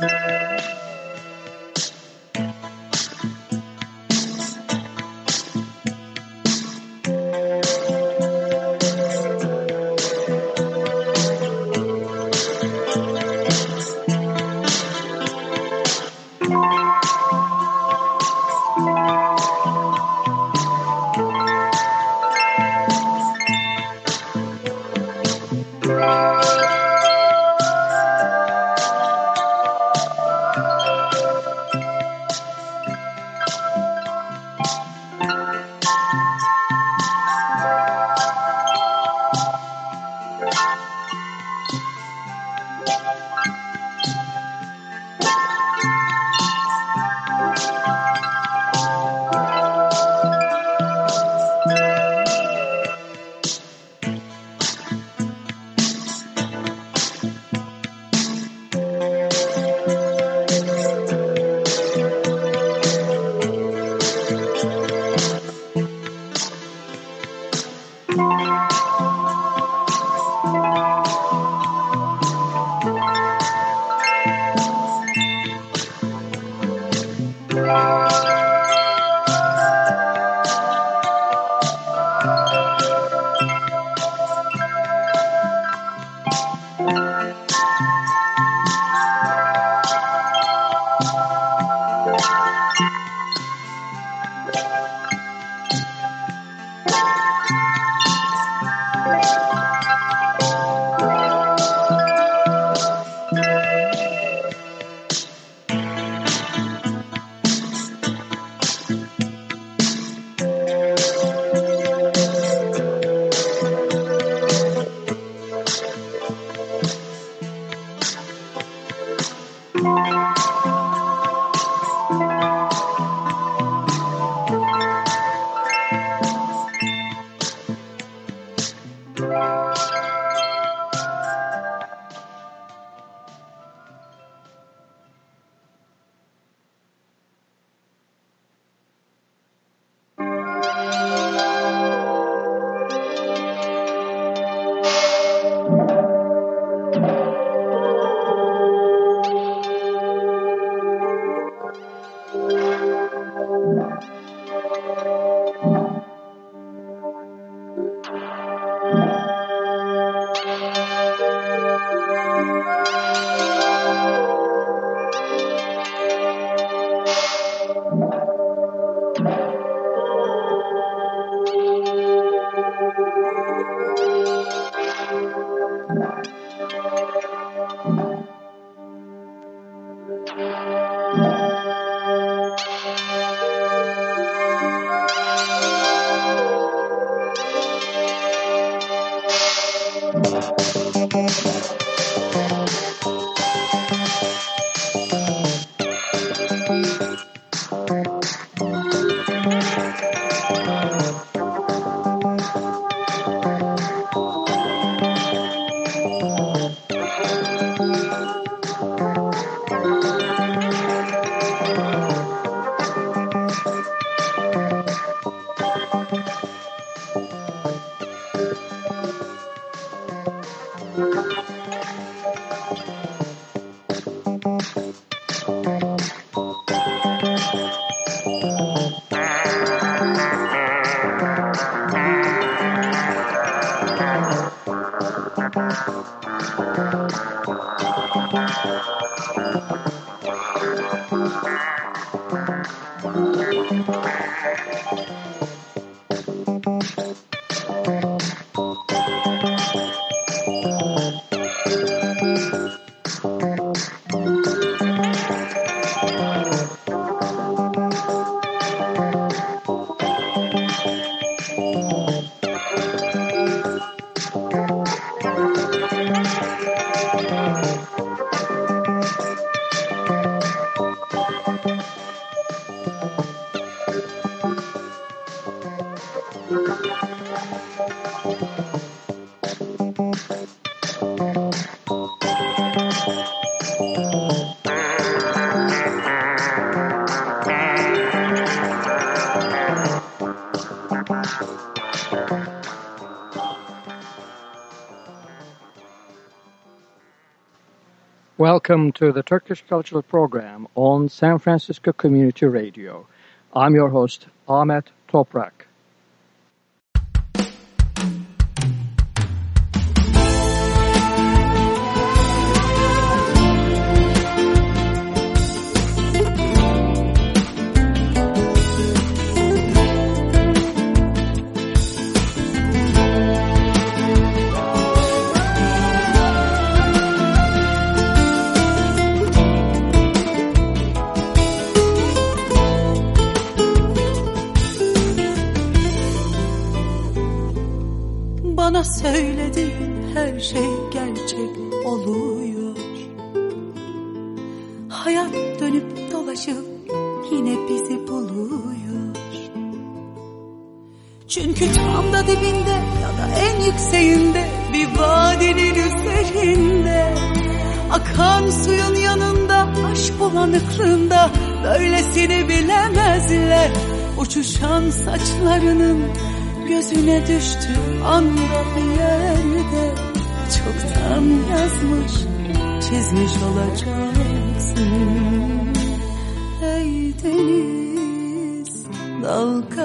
Música Welcome to the Turkish Cultural Program on San Francisco Community Radio. I'm your host, Ahmet Toprak. Gözüne düştü anda bir yerde. Çoktan yazmış çizmiş olacaksın. Ey deniz dalgalı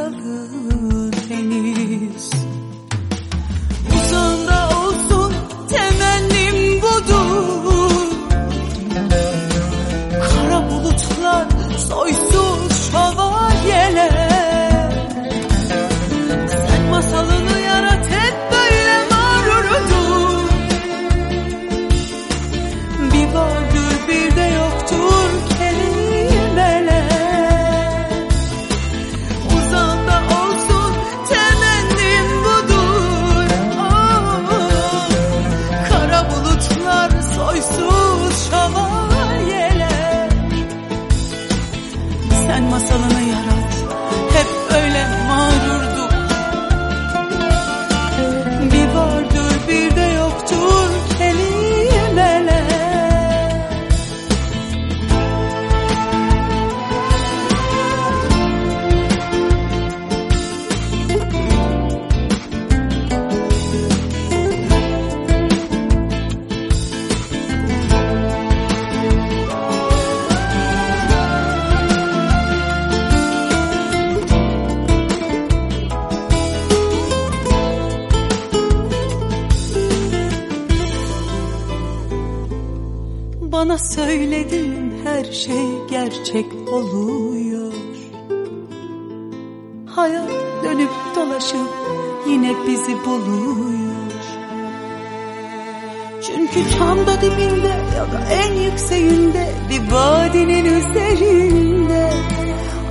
Çünkü tam da dibinde ya da en yükseğinde Bir vadinin üzerinde.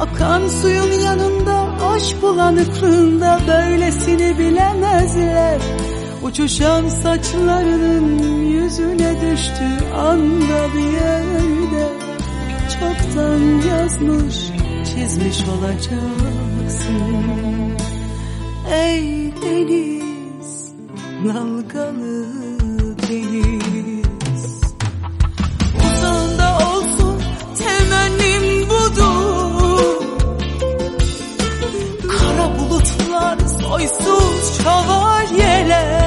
Akan suyun yanında aşk bulanıklığında Böylesini bilemezler. Uçuşan saçlarının yüzüne düştü anda bir yerde. Çoktan yazmış çizmiş olacaksın. Ey deniz dalgalı Իսուս չհավար ելել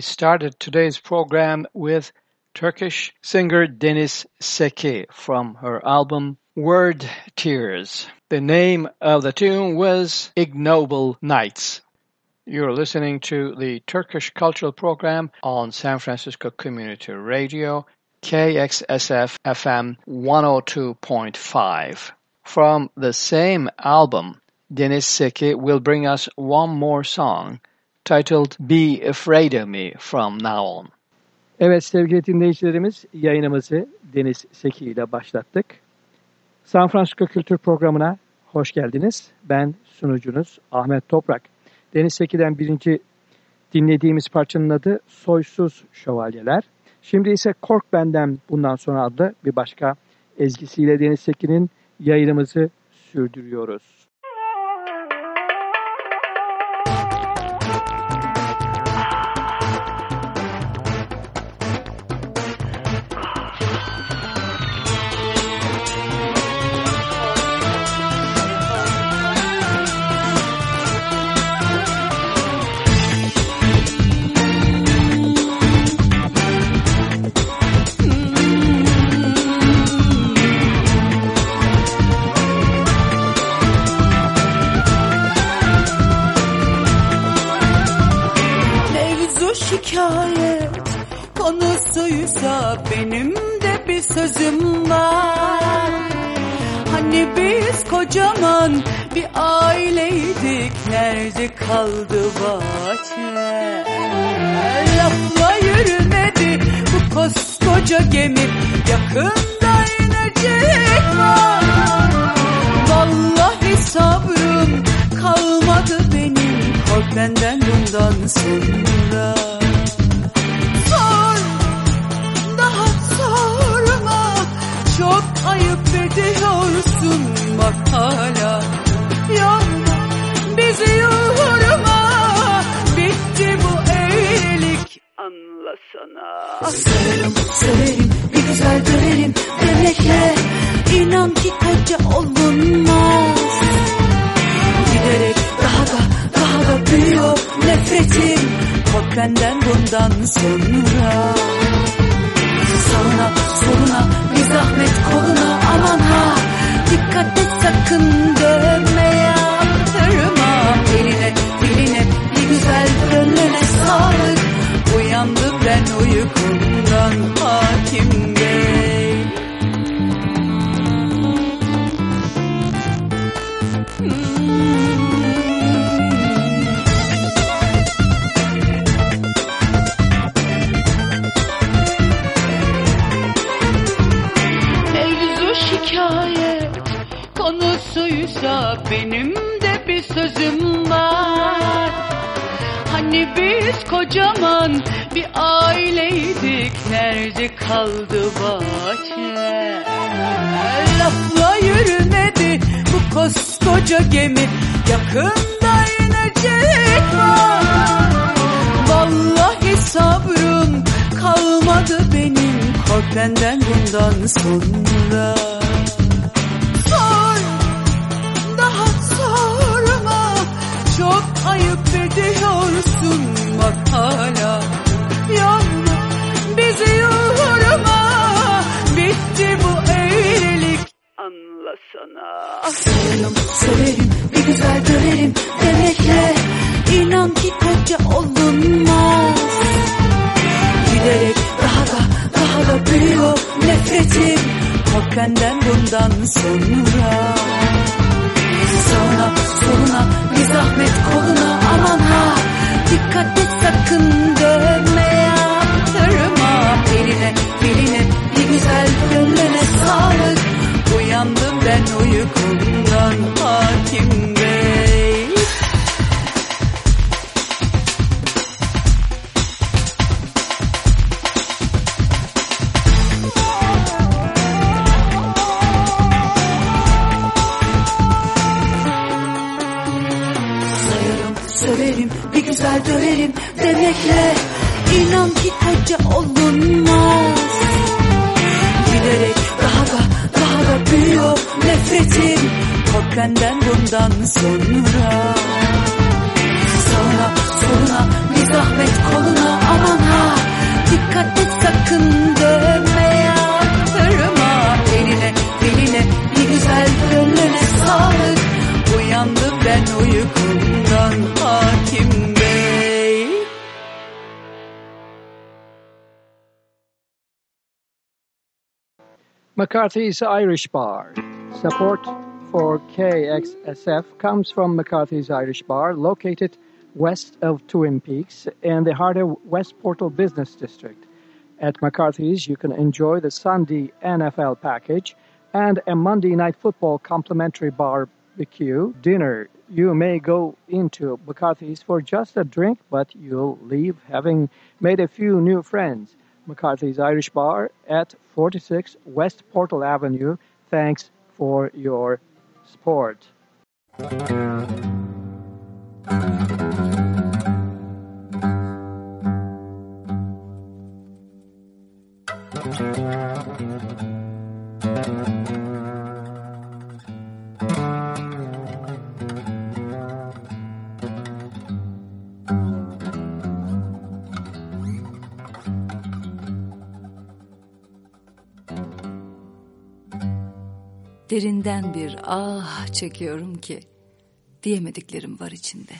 We started today's program with Turkish singer Deniz Seki from her album Word Tears. The name of the tune was Ignoble Nights. You're listening to the Turkish Cultural Program on San Francisco Community Radio, KXSF FM 102.5. From the same album, Deniz Seki will bring us one more song titled Be Afraid of Me from Now On. Evet sevgili dinleyicilerimiz yayınımızı Deniz Seki ile başlattık. San Francisco Kültür Programı'na hoş geldiniz. Ben sunucunuz Ahmet Toprak. Deniz Seki'den birinci dinlediğimiz parçanın adı Soysuz Şövalyeler. Şimdi ise Kork Benden bundan sonra adlı bir başka ezgisiyle Deniz Seki'nin yayınımızı sürdürüyoruz. Kaldı bahçe. Lafla yürümedi bu koskoca gemi. Yakında inecek var. Vallahi sabrım kalmadı benim. Kork benden bundan sonra. Ediyorsun. Bak hala Yorma bizi yorma anlasana Severim severim bir güzel dönerim. Demekle inan ki koca olunmaz. Giderek daha da daha da büyüyor nefretim. Kork benden bundan sonra. Sağına McCarthy's Irish Bar. Support for KXSF comes from McCarthy's Irish Bar, located west of Twin Peaks in the heart of West Portal Business District. At McCarthy's, you can enjoy the Sunday NFL package and a Monday Night Football complimentary barbecue dinner. You may go into McCarthy's for just a drink, but you'll leave having made a few new friends. McCarthy's Irish Bar at 46 West Portal Avenue. Thanks for your support. Derinden bir ah çekiyorum ki diyemediklerim var içinde.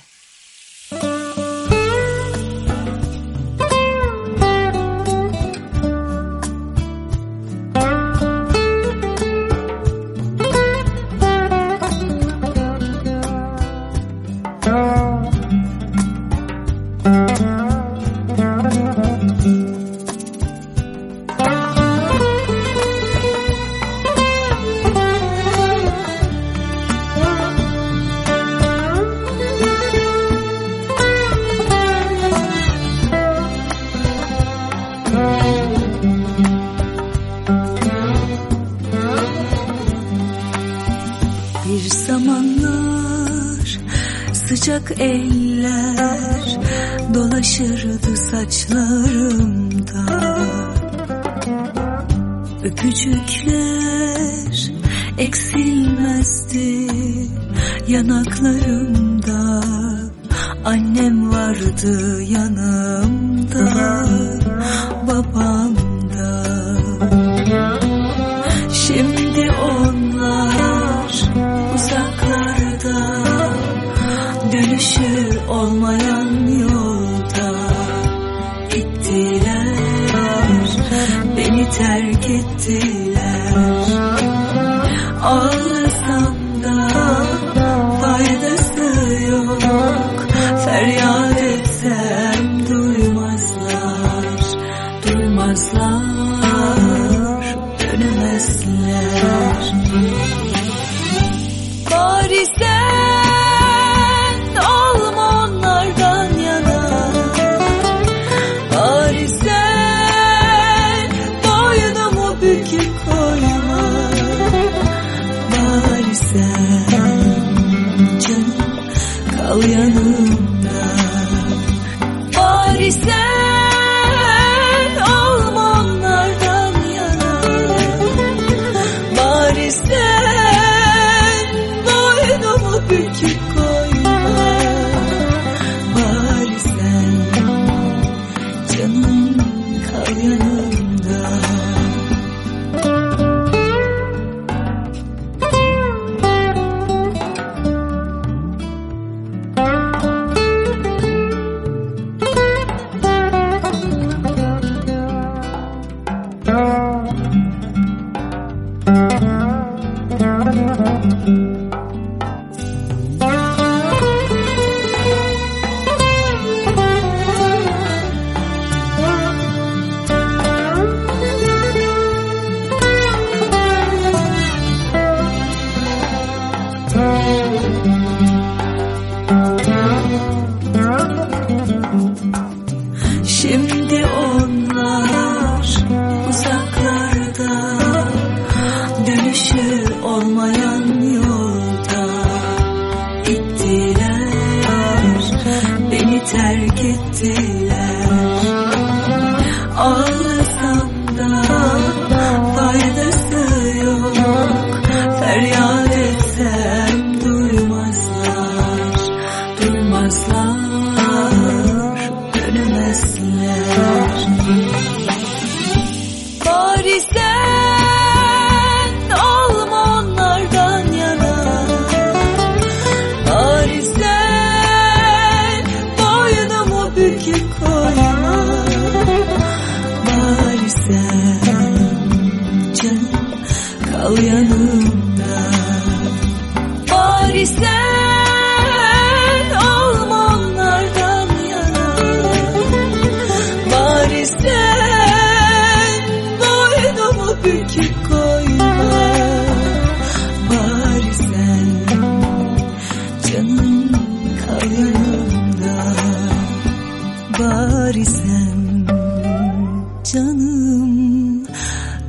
Canım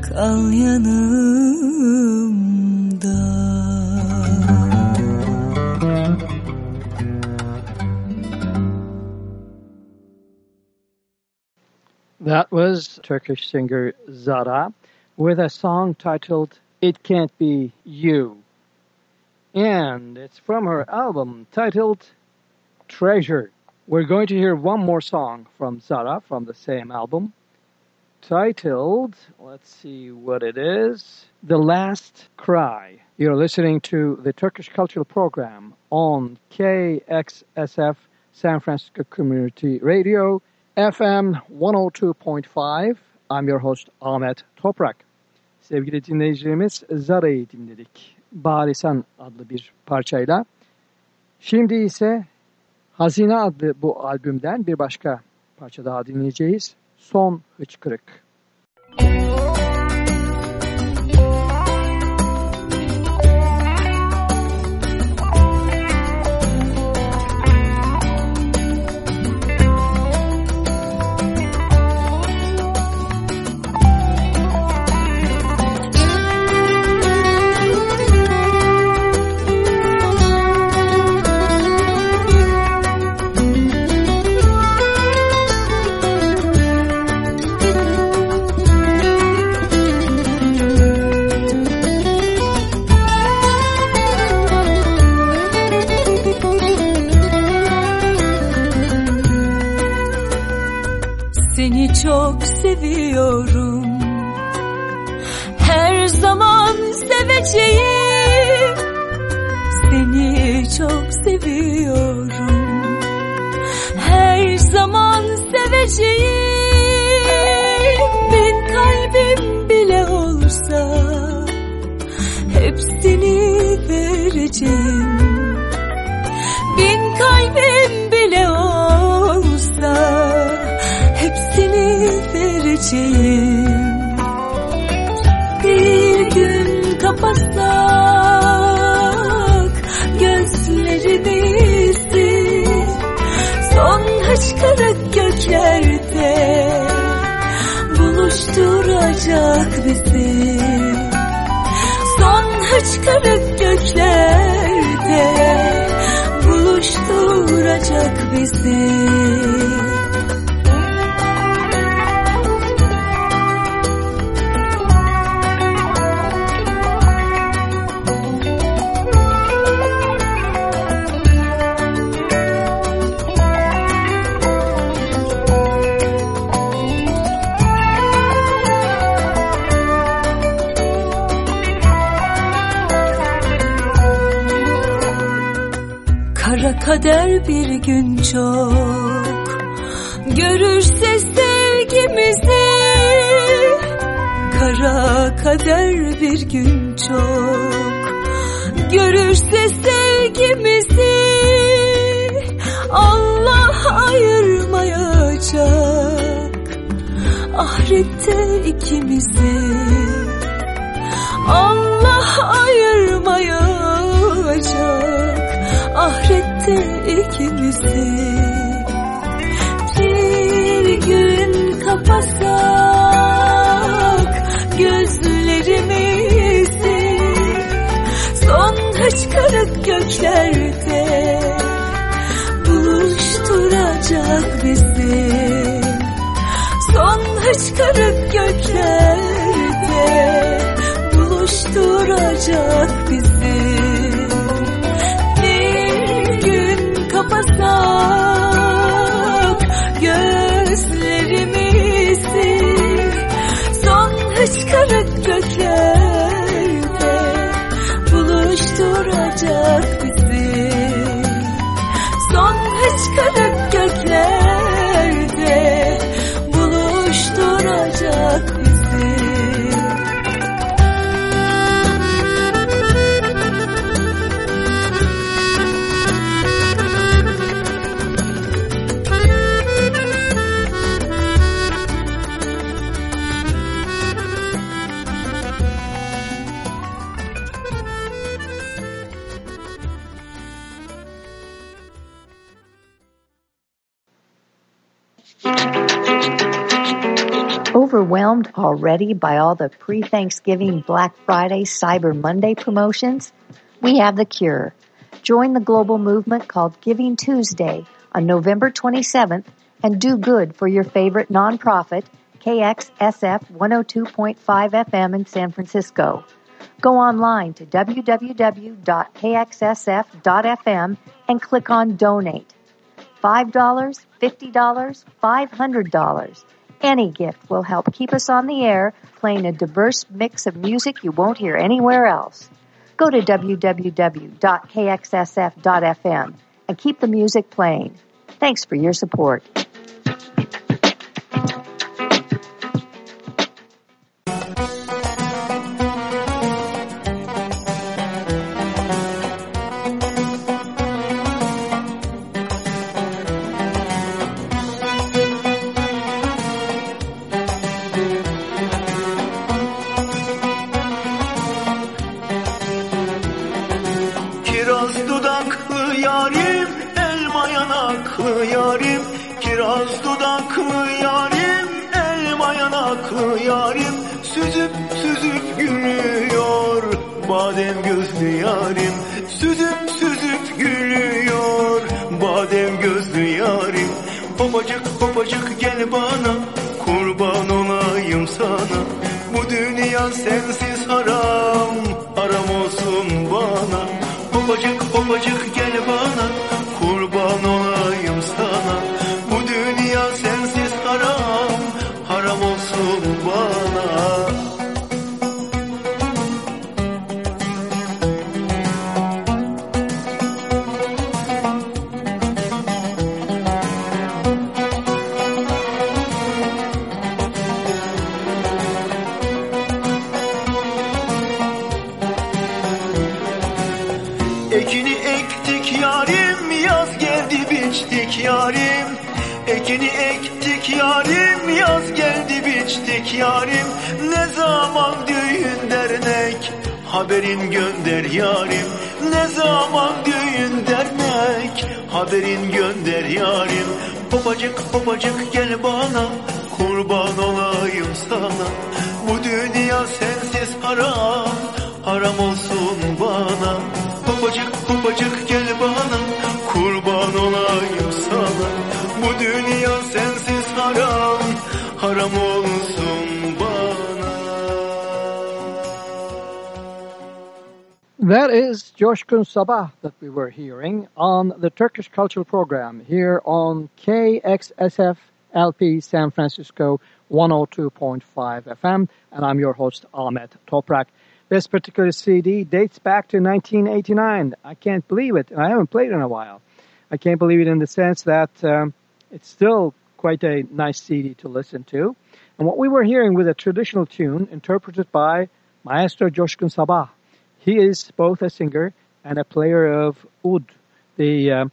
kal yanımda That was Turkish singer Zara with a song titled It Can't Be You. And it's from her album titled Treasure. We're going to hear one more song from Zara from the same album titled, let's see what it is, The Last Cry. You're listening to the Turkish Cultural Program on KXSF San Francisco Community Radio, FM 102.5. I'm your host Ahmet Toprak. Sevgili dinleyicilerimiz Zara'yı dinledik. Bari Sen adlı bir parçayla. Şimdi ise Hazine adlı bu albümden bir başka parça daha dinleyeceğiz. Son Hıçkırık. Vereceğim Bin kalbim bile olsa hepsini vereceğim Bir gün kapatsak gözlerimizi Son hıçkırık göklerde buluşturacak bizi hıçkırık göklerde buluşturacak bizi kader bir gün çok. Görürse sevgimizi Kara kader bir gün çok. Görürse sevgimizi Allah ayırmayacak. Ahirette ikimizi Allah ayırmayacak ahirette ikimizi Bir gün kapasak gözlerimizi Son hıçkırık göklerde buluşturacak bizi. Son hıçkırık göklerde buluşturacak Overwhelmed already by all the pre Thanksgiving Black Friday Cyber Monday promotions? We have the cure. Join the global movement called Giving Tuesday on November 27th and do good for your favorite nonprofit, KXSF 102.5 FM in San Francisco. Go online to www.kxsf.fm and click on Donate. $5, $50, $500. Any gift will help keep us on the air playing a diverse mix of music you won't hear anywhere else. Go to www.kxsf.fm and keep the music playing. Thanks for your support. gözlü yarim Süzüp süzüp gülüyor. Badem gözlü yarim Babacık babacık gel bana. Kurban olayım sana Bu dünya sensiz haram. Haram olsun bana Babacık babacık gel bana. Haberin gönder yarim Ne zaman düğün dernek? Haberin gönder yarim Babacık babacık gel bana kurban olayım sana. Bu dünya sensiz haram haram olsun bana. Babacık That is Coşkun Sabah that we were hearing on the Turkish Cultural Program here on KXSF LP San Francisco 102.5 FM, and I'm your host Ahmet Toprak. This particular CD dates back to 1989. I can't believe it. I haven't played in a while. I can't believe it in the sense that um, it's still quite a nice CD to listen to. And what we were hearing was a traditional tune interpreted by Maestro Coşkun Sabah he is both a singer and a player of oud, the uh,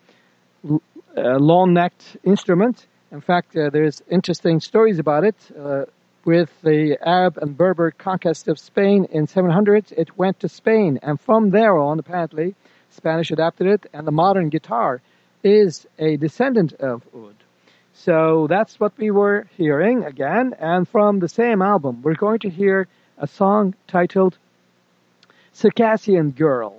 uh, long-necked instrument. In fact, uh, there's interesting stories about it. Uh, with the Arab and Berber conquest of Spain in 700, it went to Spain, and from there on, apparently, Spanish adapted it, and the modern guitar is a descendant of oud. So that's what we were hearing again, and from the same album, we're going to hear a song titled Circassian Girl.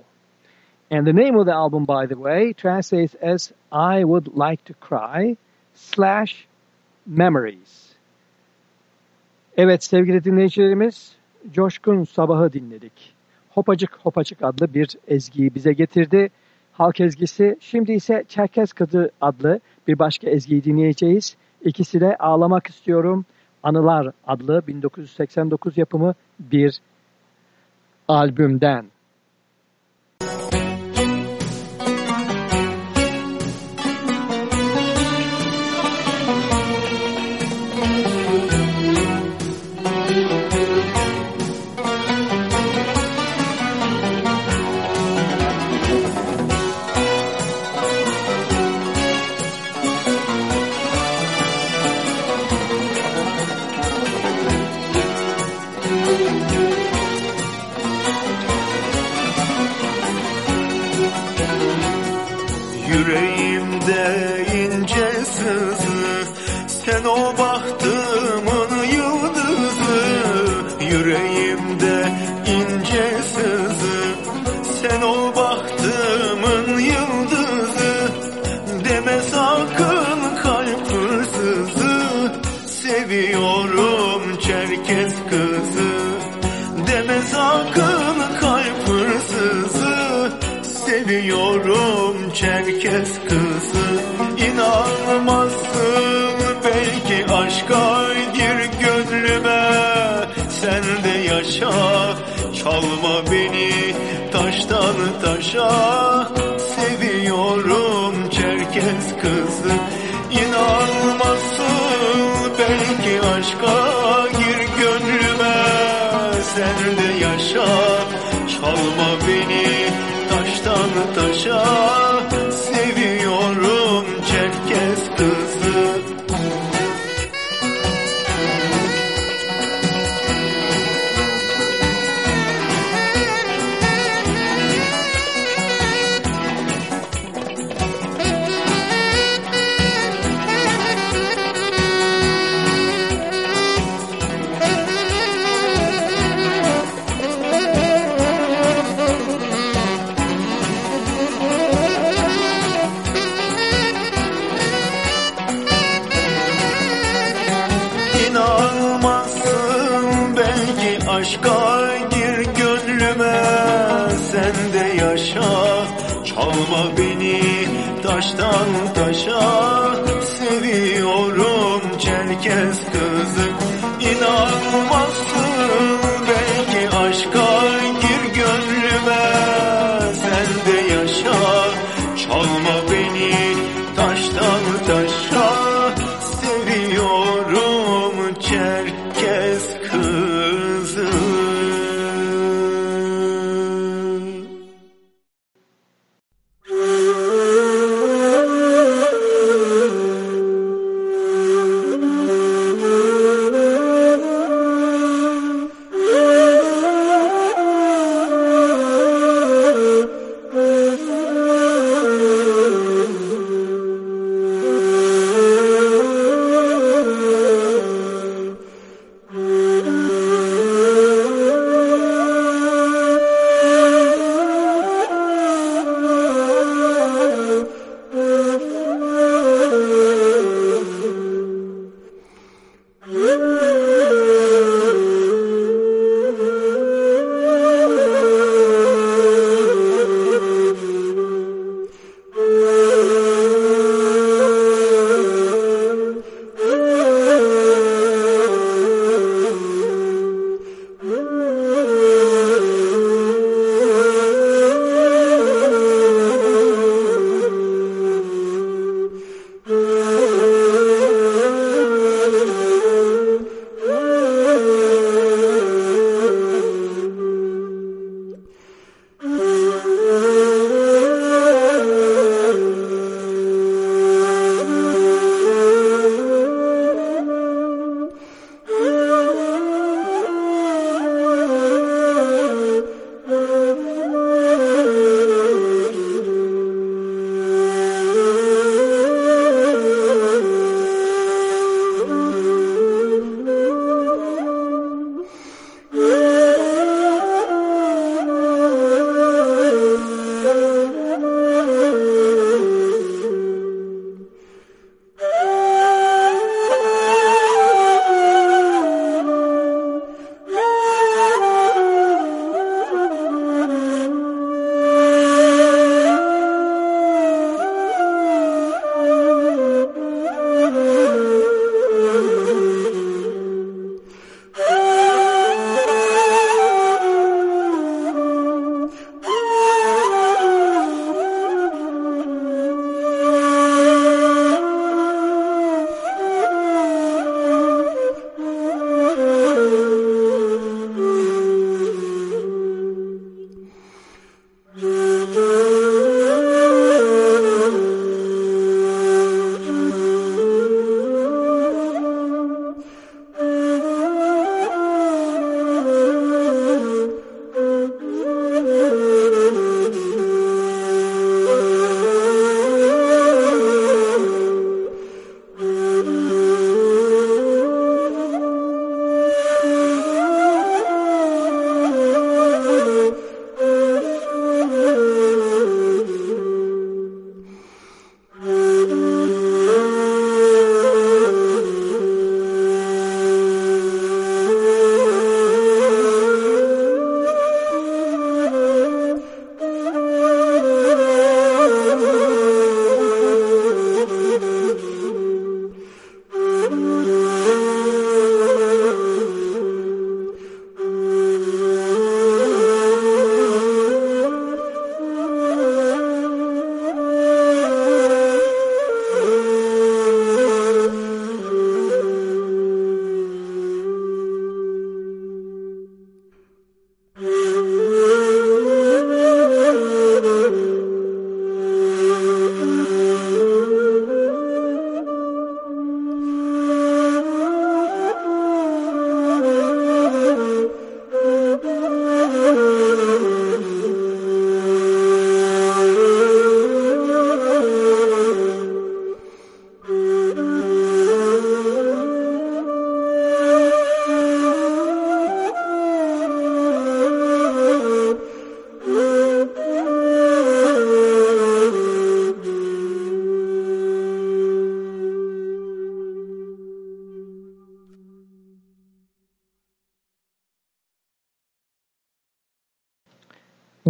And the name of the album, by the way, translates as I Would Like to Cry slash Memories. Evet sevgili dinleyicilerimiz, Coşkun Sabah'ı dinledik. Hopacık Hopacık adlı bir ezgiyi bize getirdi. Halk ezgisi. Şimdi ise Çerkez Kızı adlı bir başka ezgiyi dinleyeceğiz. İkisi de Ağlamak İstiyorum Anılar adlı 1989 yapımı bir albümden inanmazsın Belki aşka gir gönlüme. Sen de yaşa Çalma beni taştan taşa. Seviyorum Çerkez kızı İnanmazsın. Belki aşka gir gönlüme. Sen de yaşa Çalma beni taştan taşa.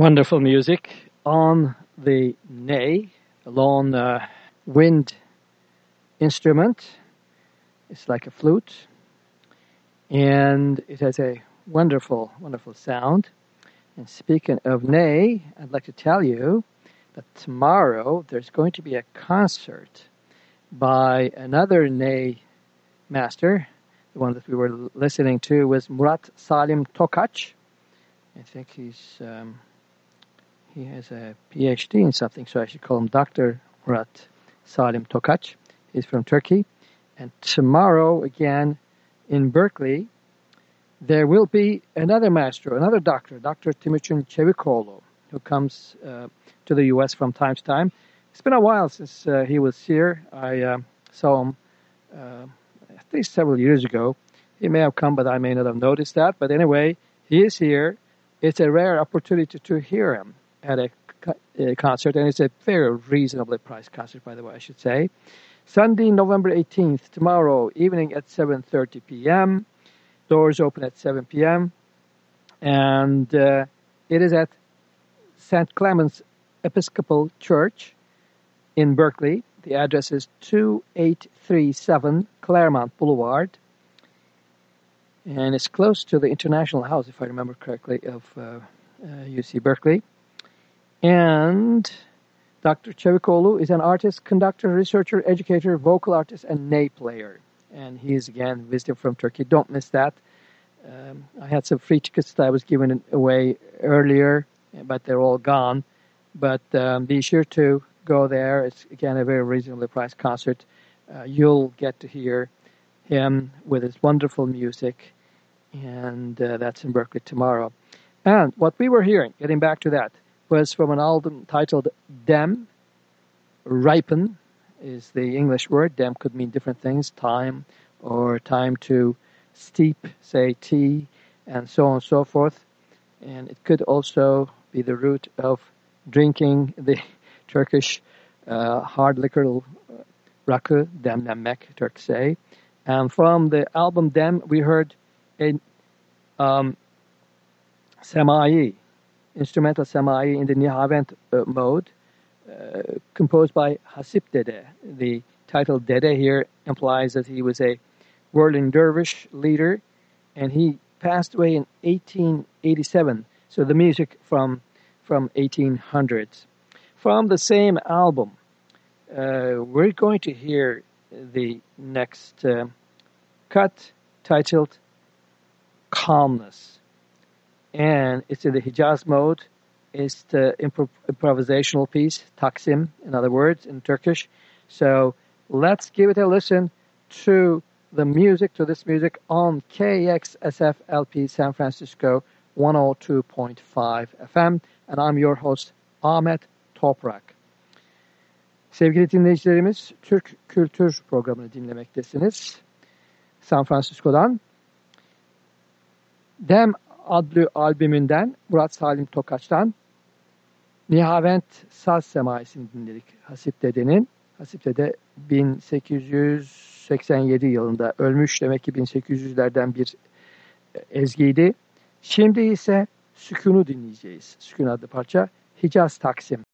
Wonderful music on the ney, a long uh, wind instrument. It's like a flute, and it has a wonderful, wonderful sound. And speaking of ney, I'd like to tell you that tomorrow there's going to be a concert by another ney master. The one that we were listening to was Murat Salim Tokaç. I think he's um, he has a PhD in something, so I should call him Dr. Murat Salim Tokaç. He's from Turkey. And tomorrow, again, in Berkeley, there will be another maestro, another doctor, Dr. Timuçin Çevikoğlu, who comes uh, to the U.S. from time to time. It's been a while since uh, he was here. I uh, saw him uh, at least several years ago. He may have come, but I may not have noticed that. But anyway, he is here. It's a rare opportunity to hear him at a, concert, and it's a very reasonably priced concert, by the way, I should say. Sunday, November 18th, tomorrow evening at 7.30 p.m. Doors open at 7 p.m. And uh, it is at St. Clement's Episcopal Church in Berkeley. The address is 2837 Claremont Boulevard. And it's close to the International House, if I remember correctly, of uh, uh, UC Berkeley. And Dr. Çevikoğlu is an artist, conductor, researcher, educator, vocal artist, and ney player. And he is again visiting from Turkey. Don't miss that. Um, I had some free tickets that I was giving away earlier, but they're all gone. But um, be sure to go there. It's again a very reasonably priced concert. Uh, you'll get to hear him with his wonderful music, and uh, that's in Berkeley tomorrow. And what we were hearing, getting back to that, was from an album titled Dem. Ripen is the English word. Dem could mean different things, time or time to steep, say tea, and so on and so forth. And it could also be the root of drinking the Turkish uh, hard liquor uh, rakı, demlenmek, Turks say. And from the album Dem, we heard a um, semai, instrumental semai in the Nihavent uh, mode, uh, composed by Hasip Dede. The title Dede here implies that he was a whirling dervish leader, and he passed away in 1887. So the music from from 1800s. From the same album, uh, we're going to hear the next uh, cut titled Calmness and it's in the Hijaz mode. It's the improv- improvisational piece, Taksim, in other words, in Turkish. So let's give it a listen to the music, to this music on KXSFLP San Francisco 102.5 FM. And I'm your host Ahmet Toprak. Sevgili dinleyicilerimiz, Türk Kültür Programı'nı dinlemektesiniz. San Francisco'dan. Dem adlı albümünden Murat Salim Tokaç'tan Nihavent Saz Semaisini dinledik Hasip Dede'nin. Hasip Dede 1887 yılında ölmüş demek ki 1800'lerden bir ezgiydi. Şimdi ise Sükun'u dinleyeceğiz. Sükun adlı parça Hicaz Taksim.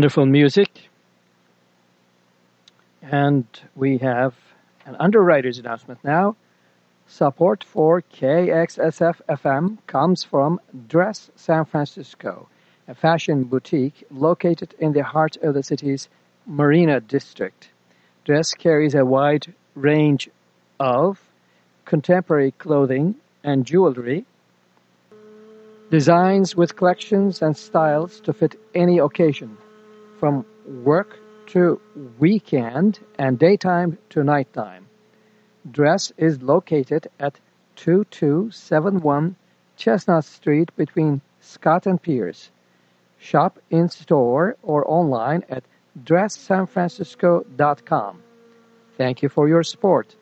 Wonderful music. And we have an underwriter's announcement now. Support for KXSF FM comes from Dress San Francisco, a fashion boutique located in the heart of the city's Marina District. Dress carries a wide range of contemporary clothing and jewelry, designs with collections and styles to fit any occasion, from work to weekend and daytime to nighttime. Dress is located at 2271 Chestnut Street between Scott and Pierce. Shop in store or online at dresssanfrancisco.com. Thank you for your support.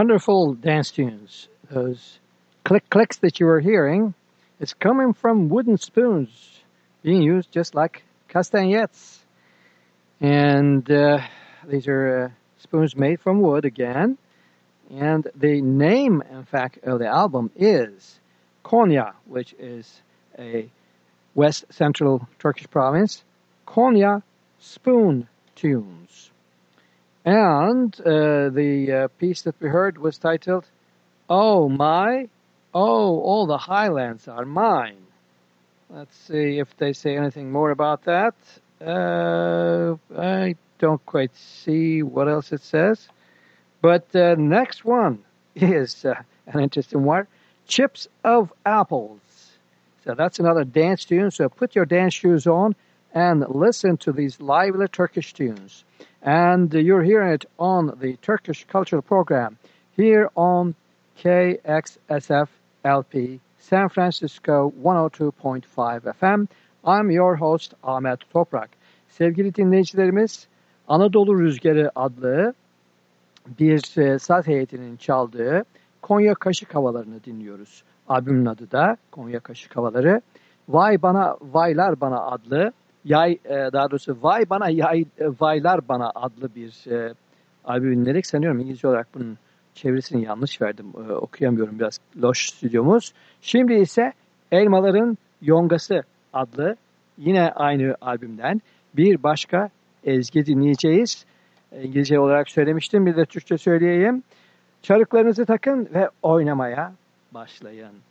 Wonderful dance tunes. Those click clicks that you are hearing, it's coming from wooden spoons being used just like castanets. And uh, these are uh, spoons made from wood again. And the name, in fact, of the album is Konya, which is a west central Turkish province. Konya Spoon Tunes. And uh, the uh, piece that we heard was titled Oh My, Oh, All the Highlands Are Mine. Let's see if they say anything more about that. Uh, I don't quite see what else it says. But uh, next one is uh, an interesting one. Chips of Apples. So that's another dance tune. So put your dance shoes on and listen to these lively Turkish tunes. And you're hearing it on the Turkish Cultural Program here on KXSF LP San Francisco 102.5 FM. I'm your host Ahmet Toprak. Sevgili dinleyicilerimiz Anadolu Rüzgarı adlı bir e, saz heyetinin çaldığı Konya Kaşık Havalarını dinliyoruz. Albümün adı da Konya Kaşık Havaları. Vay Bana Vaylar Bana adlı yay e, daha doğrusu Vay Bana Yay e, Vaylar Bana adlı bir e, albüm dinledik. Sanıyorum İngilizce olarak bunun çevirisini yanlış verdim. E, okuyamıyorum biraz loş stüdyomuz. Şimdi ise Elmaların Yongası adlı yine aynı albümden bir başka ezgi dinleyeceğiz. İngilizce olarak söylemiştim. Bir de Türkçe söyleyeyim. Çarıklarınızı takın ve oynamaya başlayın.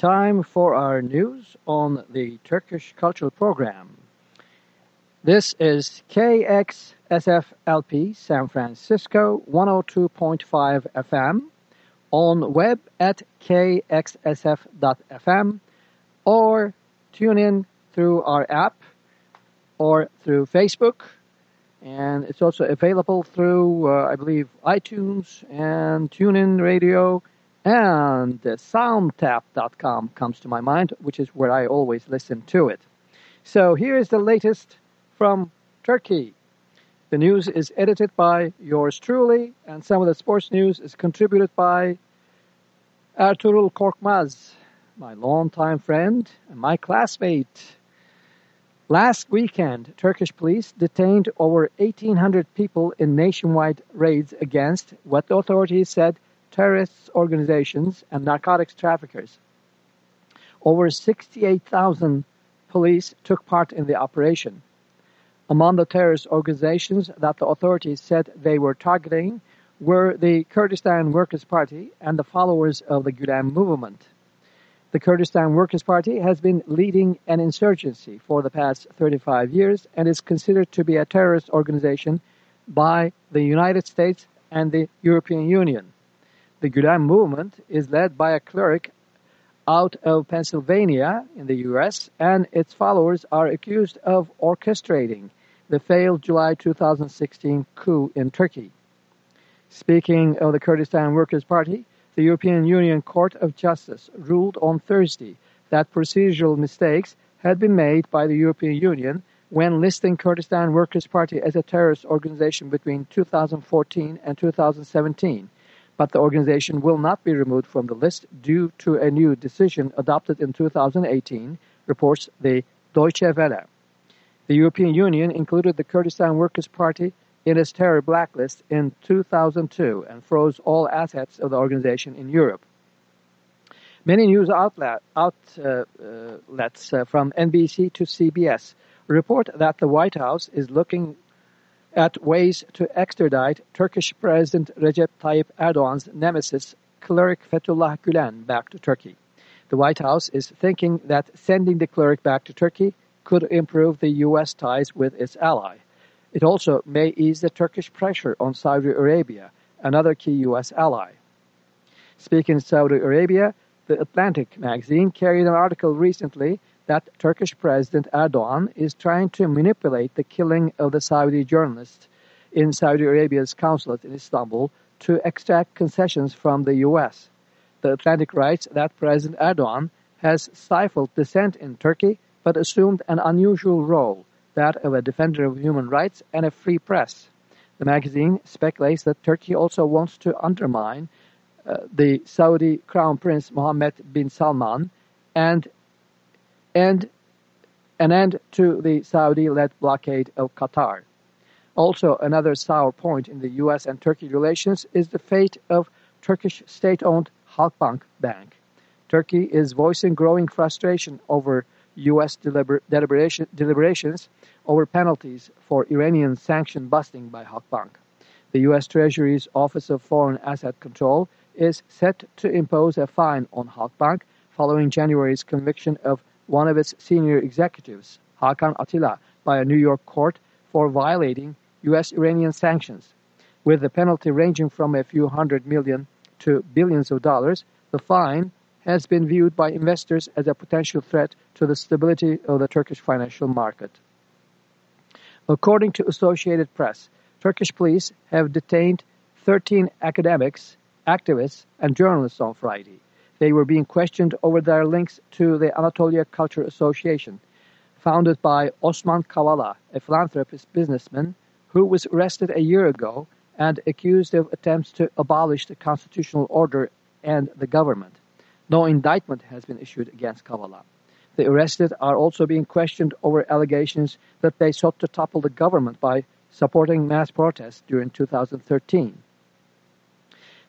Time for our news on the Turkish Cultural Program. This is KXSFLP San Francisco 102.5 FM on web at kxsf.fm or tune in through our app or through Facebook. And it's also available through, uh, I believe, iTunes and TuneIn Radio and uh, soundtap.com comes to my mind, which is where I always listen to it. So here is the latest from Turkey. The news is edited by yours truly, and some of the sports news is contributed by Ertuğrul Korkmaz, my longtime friend and my classmate. Last weekend, Turkish police detained over 1,800 people in nationwide raids against what the authorities said terrorist organizations and narcotics traffickers. Over 68,000 police took part in the operation. Among the terrorist organizations that the authorities said they were targeting were the Kurdistan Workers' Party and the followers of the Gulen movement. The Kurdistan Workers' Party has been leading an insurgency for the past 35 years and is considered to be a terrorist organization by the United States and the European Union. The Gulen movement is led by a cleric out of Pennsylvania in the U.S., and its followers are accused of orchestrating the failed July 2016 coup in Turkey. Speaking of the Kurdistan Workers' Party, the European Union Court of Justice ruled on Thursday that procedural mistakes had been made by the European Union when listing Kurdistan Workers' Party as a terrorist organization between 2014 and 2017 but the organization will not be removed from the list due to a new decision adopted in 2018, reports the Deutsche Welle. The European Union included the Kurdistan Workers' Party in its terror blacklist in 2002 and froze all assets of the organization in Europe. Many news outlet, outlets uh, from NBC to CBS report that the White House is looking at ways to extradite Turkish President Recep Tayyip Erdogan's nemesis, cleric Fethullah Gulen, back to Turkey. The White House is thinking that sending the cleric back to Turkey could improve the U.S. ties with its ally. It also may ease the Turkish pressure on Saudi Arabia, another key U.S. ally. Speaking of Saudi Arabia, the Atlantic magazine carried an article recently that Turkish President Erdogan is trying to manipulate the killing of the Saudi journalist in Saudi Arabia's consulate in Istanbul to extract concessions from the U.S. The Atlantic writes that President Erdogan has stifled dissent in Turkey but assumed an unusual role, that of a defender of human rights and a free press. The magazine speculates that Turkey also wants to undermine uh, the Saudi Crown Prince Mohammed bin Salman and and an end to the Saudi-led blockade of Qatar. Also, another sour point in the U.S. and Turkey relations is the fate of Turkish state-owned Halkbank Bank. Turkey is voicing growing frustration over U.S. Deliber deliberation deliberations over penalties for Iranian sanction busting by Halkbank. The U.S. Treasury's Office of Foreign Asset Control is set to impose a fine on Halkbank following January's conviction of one of its senior executives, Hakan Atilla, by a New York court for violating U.S. Iranian sanctions. With the penalty ranging from a few hundred million to billions of dollars, the fine has been viewed by investors as a potential threat to the stability of the Turkish financial market. According to Associated Press, Turkish police have detained 13 academics, activists, and journalists on Friday. They were being questioned over their links to the Anatolia Culture Association, founded by Osman Kavala, a philanthropist businessman who was arrested a year ago and accused of attempts to abolish the constitutional order and the government. No indictment has been issued against Kavala. The arrested are also being questioned over allegations that they sought to topple the government by supporting mass protests during 2013.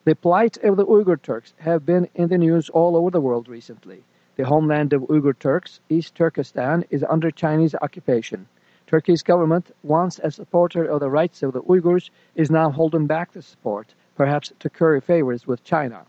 The plight of the Uyghur Turks have been in the news all over the world recently. The homeland of Uyghur Turks, East Turkestan, is under Chinese occupation. Turkey's government, once a supporter of the rights of the Uyghurs, is now holding back the support, perhaps to curry favors with China.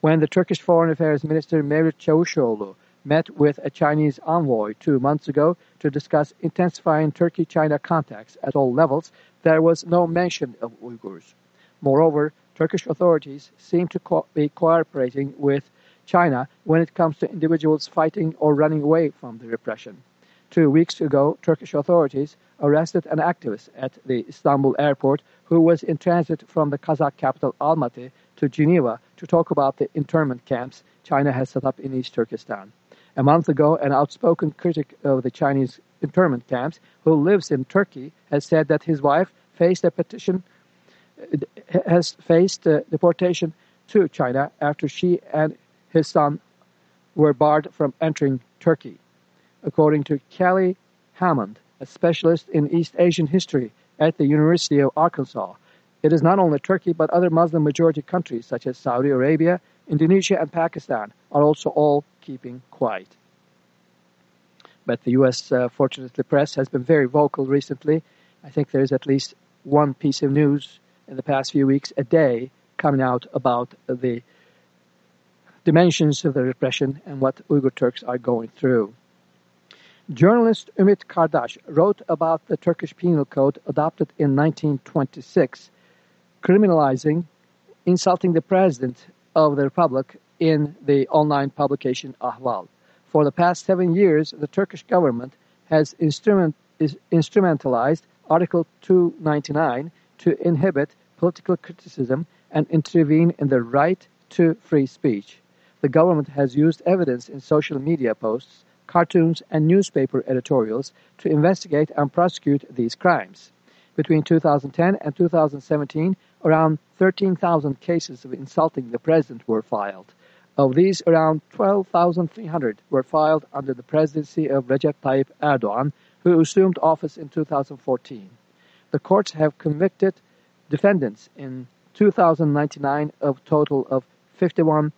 when the Turkish Foreign Affairs Minister Mevlut Çavuşoğlu met with a Chinese envoy two months ago to discuss intensifying Turkey-China contacts at all levels, there was no mention of Uyghurs. Moreover, Turkish authorities seem to co- be cooperating with China when it comes to individuals fighting or running away from the repression. Two weeks ago, Turkish authorities arrested an activist at the Istanbul airport who was in transit from the Kazakh capital Almaty to Geneva to talk about the internment camps China has set up in East Turkestan. A month ago, an outspoken critic of the Chinese internment camps who lives in Turkey has said that his wife faced a petition has faced deportation to China after she and his son were barred from entering Turkey. According to Kelly Hammond, a specialist in East Asian history at the University of Arkansas, it is not only Turkey but other Muslim majority countries such as Saudi Arabia, Indonesia, and Pakistan are also all keeping quiet. But the U.S. Uh, fortunately press has been very vocal recently. I think there's at least one piece of news in the past few weeks a day coming out about the dimensions of the repression and what Uyghur Turks are going through. Journalist Ümit Kardaş wrote about the Turkish Penal Code adopted in 1926, criminalizing insulting the President of the Republic in the online publication Ahval. For the past seven years, the Turkish government has instrument, instrumentalized Article 299 to inhibit political criticism and intervene in the right to free speech. The government has used evidence in social media posts, cartoons, and newspaper editorials to investigate and prosecute these crimes. Between 2010 and 2017, around 13,000 cases of insulting the president were filed. Of these, around 12,300 were filed under the presidency of Recep Tayyip Erdogan, who assumed office in 2014. The courts have convicted defendants in 2099 of total of 51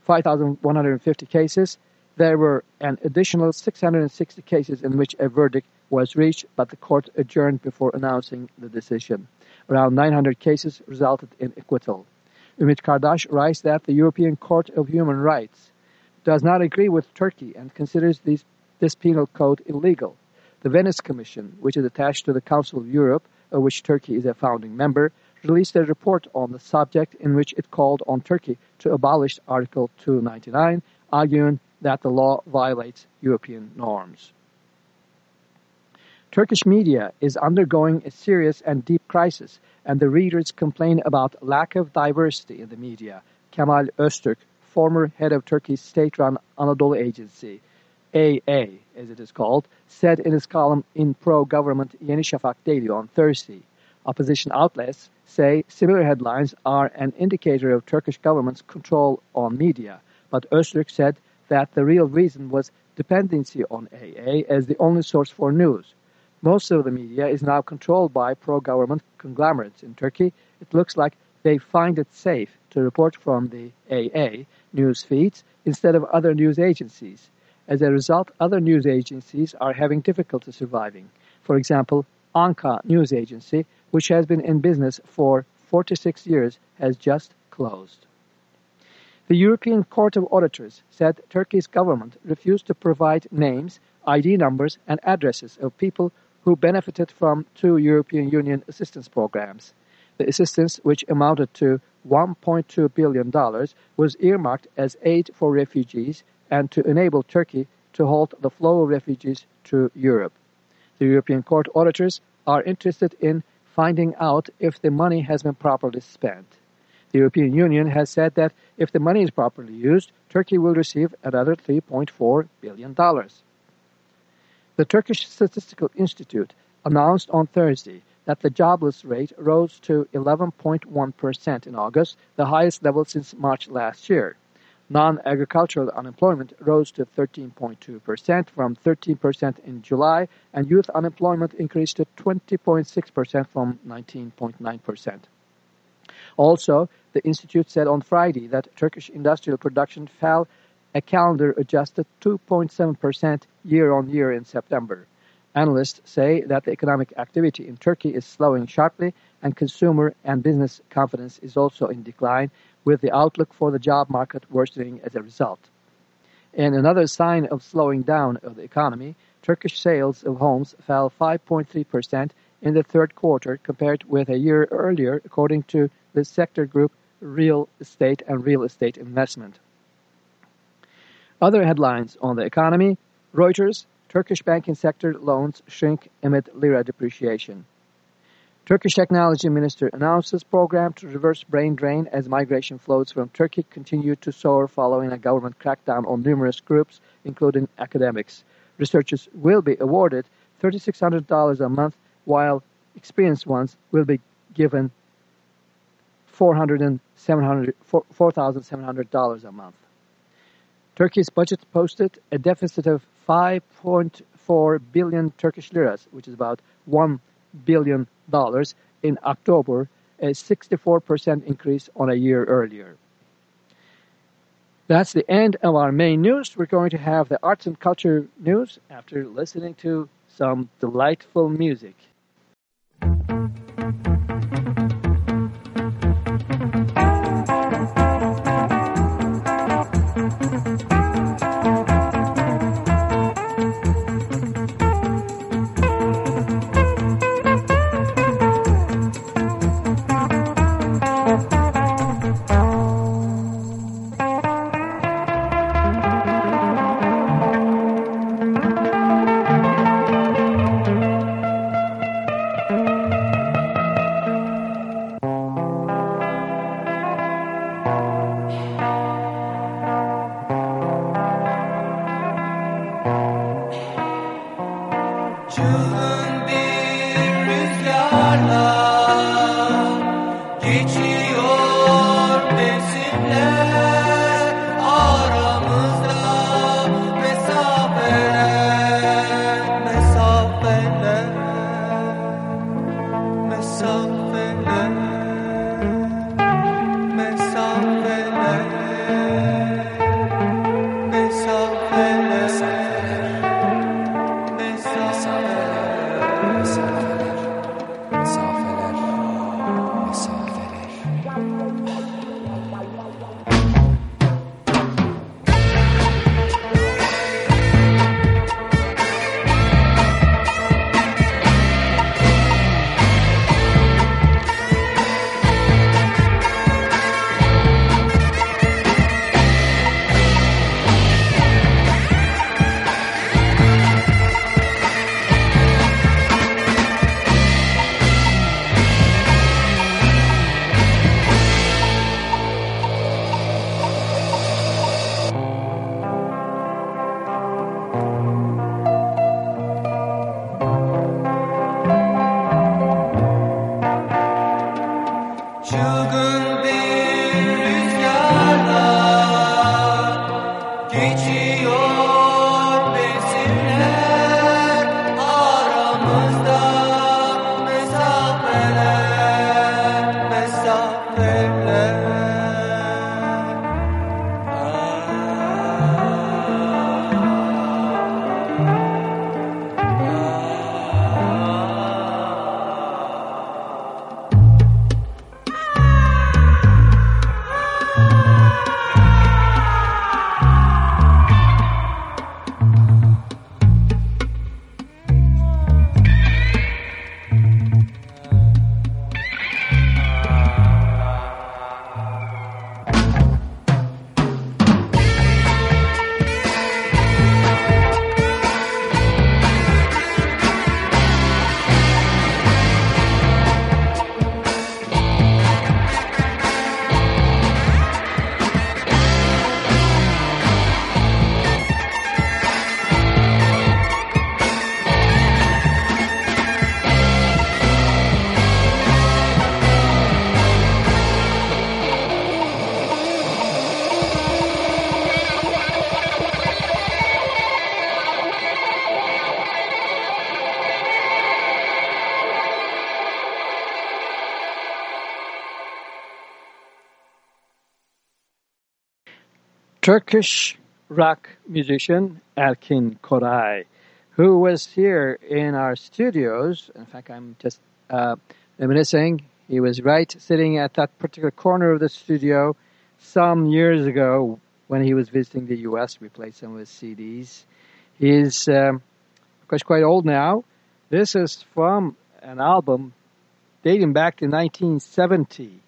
5,150 cases. There were an additional 660 cases in which a verdict was reached, but the court adjourned before announcing the decision. Around 900 cases resulted in acquittal. Ümit Kardaş writes that the European Court of Human Rights does not agree with Turkey and considers these, this penal code illegal. The Venice Commission, which is attached to the Council of Europe, of which Turkey is a founding member, released a report on the subject in which it called on Turkey to abolish Article 299, arguing that the law violates European norms. Turkish media is undergoing a serious and deep crisis, and the readers complain about lack of diversity in the media. Kemal Öztürk, former head of Turkey's state-run Anadolu Agency, AA, as it is called, said in his column in pro-government Yeni Şafak Daily on Thursday. Opposition outlets say similar headlines are an indicator of Turkish government's control on media, but Öztürk said that the real reason was dependency on AA as the only source for news. Most of the media is now controlled by pro-government conglomerates in Turkey. It looks like they find it safe to report from the AA news feeds instead of other news agencies. As a result, other news agencies are having difficulty surviving. For example, Anka News Agency, which has been in business for 46 years, has just closed. The European Court of Auditors said Turkey's government refused to provide names, ID numbers, and addresses of people who benefited from two European Union assistance programs. The assistance, which amounted to $1.2 billion, was earmarked as aid for refugees and to enable Turkey to halt the flow of refugees to Europe. The European Court auditors are interested in finding out if the money has been properly spent. The European Union has said that if the money is properly used, Turkey will receive another $3.4 billion. The Turkish Statistical Institute announced on Thursday that the jobless rate rose to 11.1% in August, the highest level since March last year. Non-agricultural unemployment rose to 13.2% from 13% in July, and youth unemployment increased to 20.6% from 19.9%. Also, the institute said on Friday that Turkish industrial production fell a calendar-adjusted 2.7% year-on-year in September. Analysts say that the economic activity in Turkey is slowing sharply and consumer and business confidence is also in decline, with the outlook for the job market worsening as a result. In another sign of slowing down of the economy, Turkish sales of homes fell 5.3% in the third quarter compared with a year earlier, according to the sector group Real Estate and Real Estate Investment. Other headlines on the economy Reuters, Turkish banking sector loans shrink amid lira depreciation. Turkish Technology Minister announces program to reverse brain drain as migration flows from Turkey continue to soar following a government crackdown on numerous groups, including academics. Researchers will be awarded $3,600 a month, while experienced ones will be given $4,700 a month. Turkey's budget posted a deficit of 5.4 billion Turkish liras, which is about 1 billion in October, a 64% increase on a year earlier. That's the end of our main news. We're going to have the arts and culture news after listening to some delightful music. Turkish rock musician Erkin Koray, who was here in our studios. In fact, I'm just uh, reminiscing. He was right sitting at that particular corner of the studio some years ago when he was visiting the U.S. We played some of his CDs. He's, um, of course, quite old now. This is from an album dating back to 1970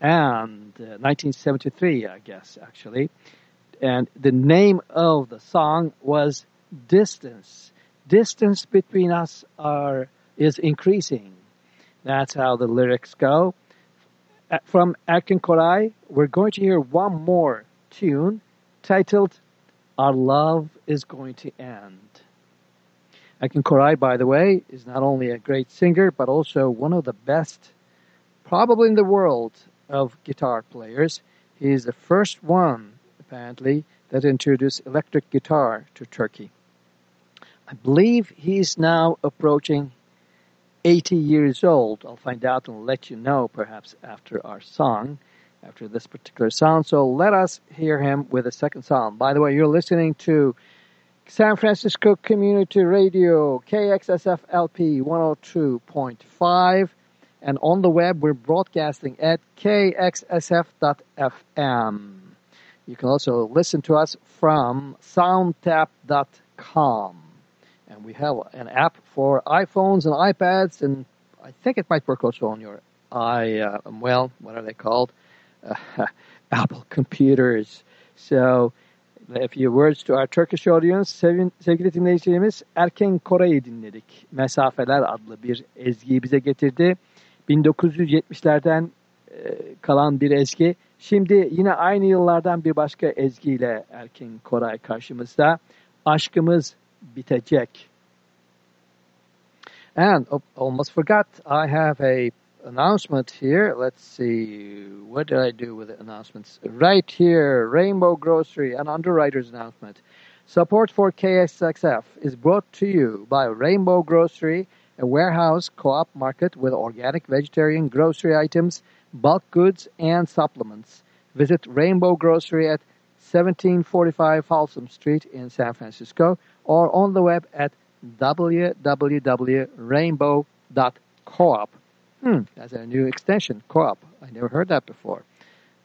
and uh, 1973, I guess, actually. And the name of the song was Distance. Distance between us are is increasing. That's how the lyrics go. From Erkin Koray, we're going to hear one more tune titled Our Love is Going to End. Erkin Koray, by the way, is not only a great singer, but also one of the best, probably in the world, of guitar players. He is the first one, apparently, that introduced electric guitar to Turkey. I believe he's now approaching 80 years old. I'll find out and let you know perhaps after our song, after this particular song. So let us hear him with a second song. By the way, you're listening to San Francisco Community Radio, KXSF LP 102.5. And on the web, we're broadcasting at kxsf.fm. You can also listen to us from soundtap.com. And we have an app for iPhones and iPads, and I think it might work also on your i, uh, well, what are they called? Uh, Apple computers. So, A few words to our Turkish audience. Sevgili dinleyicilerimiz Erkin Kore'yi dinledik. Mesafeler adlı bir ezgiyi bize getirdi. 1970'lerden e, kalan bir ezgi. Şimdi yine aynı yıllardan bir başka ezgiyle Erkin Koray karşımızda. Aşkımız bitecek. And almost forgot, I have a announcement here. Let's see, what did I do with the announcements? Right here, Rainbow Grocery, an underwriter's announcement. Support for KSXF is brought to you by Rainbow Grocery, a warehouse co-op market with organic vegetarian grocery items, bulk goods, and supplements. Visit Rainbow Grocery at 1745 Folsom Street in San Francisco or on the web at www.rainbow.coop. Hmm, that's a new extension, co-op. I never heard that before.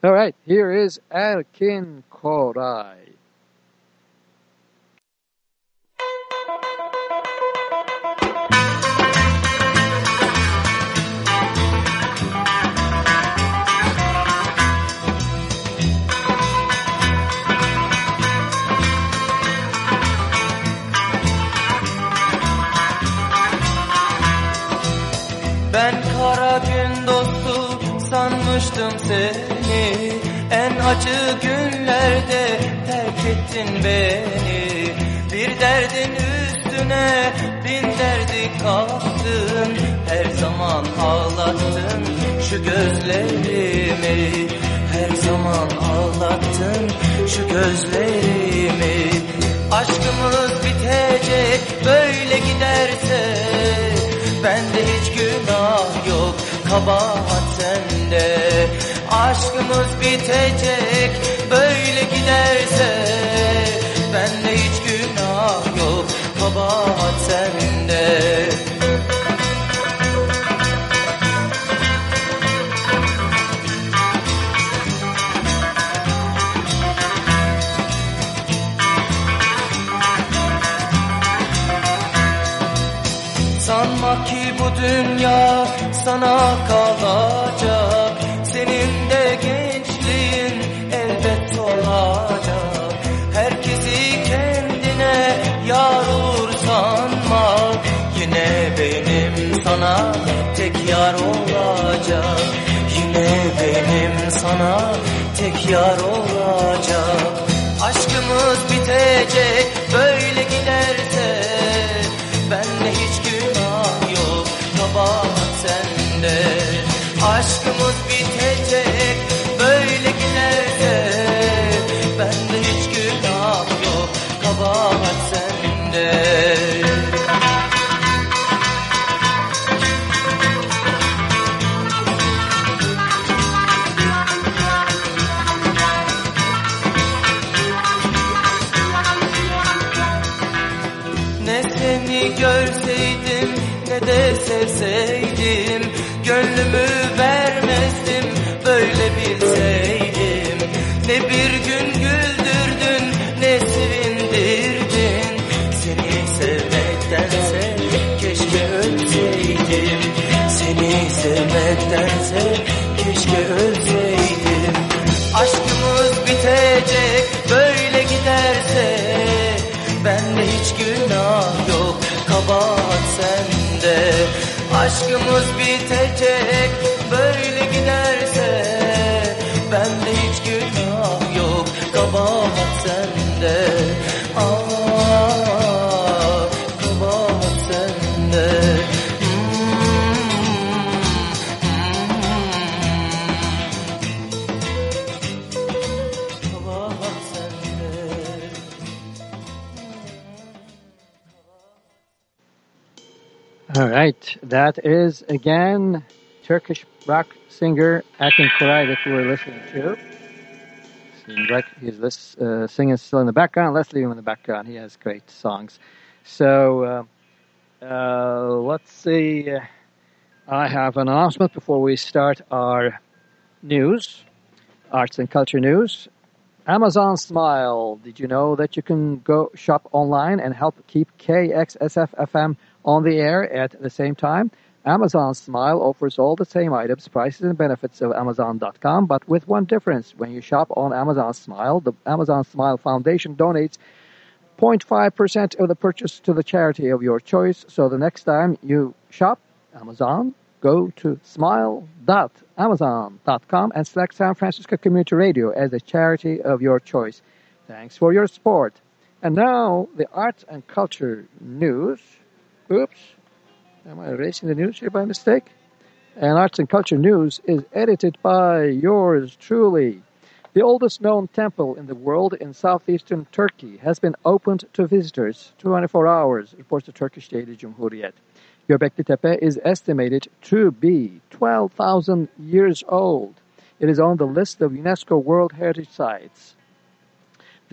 All right, here is Erkin Koray. Seni En acı günlerde terk ettin beni. Bir derdin üstüne bin derdi kattın Her zaman ağlattın şu gözlerimi. Her zaman ağlattın şu gözlerimi. Aşkımız bitecek böyle giderse Bende hiç günah yok kabahat sende Aşkımız bitecek böyle giderse Bende hiç günah yok kabahat sende Sanma ki bu dünya sana kalacak sana tek yar olacak Yine benim sana tek yar olacak bilseydim Gönlümü vermezdim böyle bilseydim. Ne bir gün güldürdün ne sevindirdin. Seni sevmektense keşke ölseydim. Seni sevmektense Aşkımız that is again Turkish rock singer Erkin Koray that we were listening to. Seems like he's uh, singing still in the background. Let's leave him in the background. He has great songs. So uh, uh, let's see. I have an announcement before we start our news, arts and culture news. Amazon Smile. Did you know that you can go shop online and help keep KXSF on the air at the same time? Amazon Smile offers all the same items, prices, and benefits of Amazon.com, but with one difference. When you shop on Amazon Smile, the Amazon Smile Foundation donates 0.5% of the purchase to the charity of your choice. So the next time you shop Amazon, go to smile.amazon.com and select San Francisco Community Radio as the charity of your choice. Thanks for your support. And now the arts and culture news. Oops. Am I erasing the news here by mistake? And Arts and Culture News is edited by yours truly. The oldest known temple in the world in southeastern Turkey has been opened to visitors 24 hours, reports the Turkish daily Cumhuriyet. Göbekli Tepe is estimated to be 12,000 years old. It is on the list of UNESCO World Heritage Sites.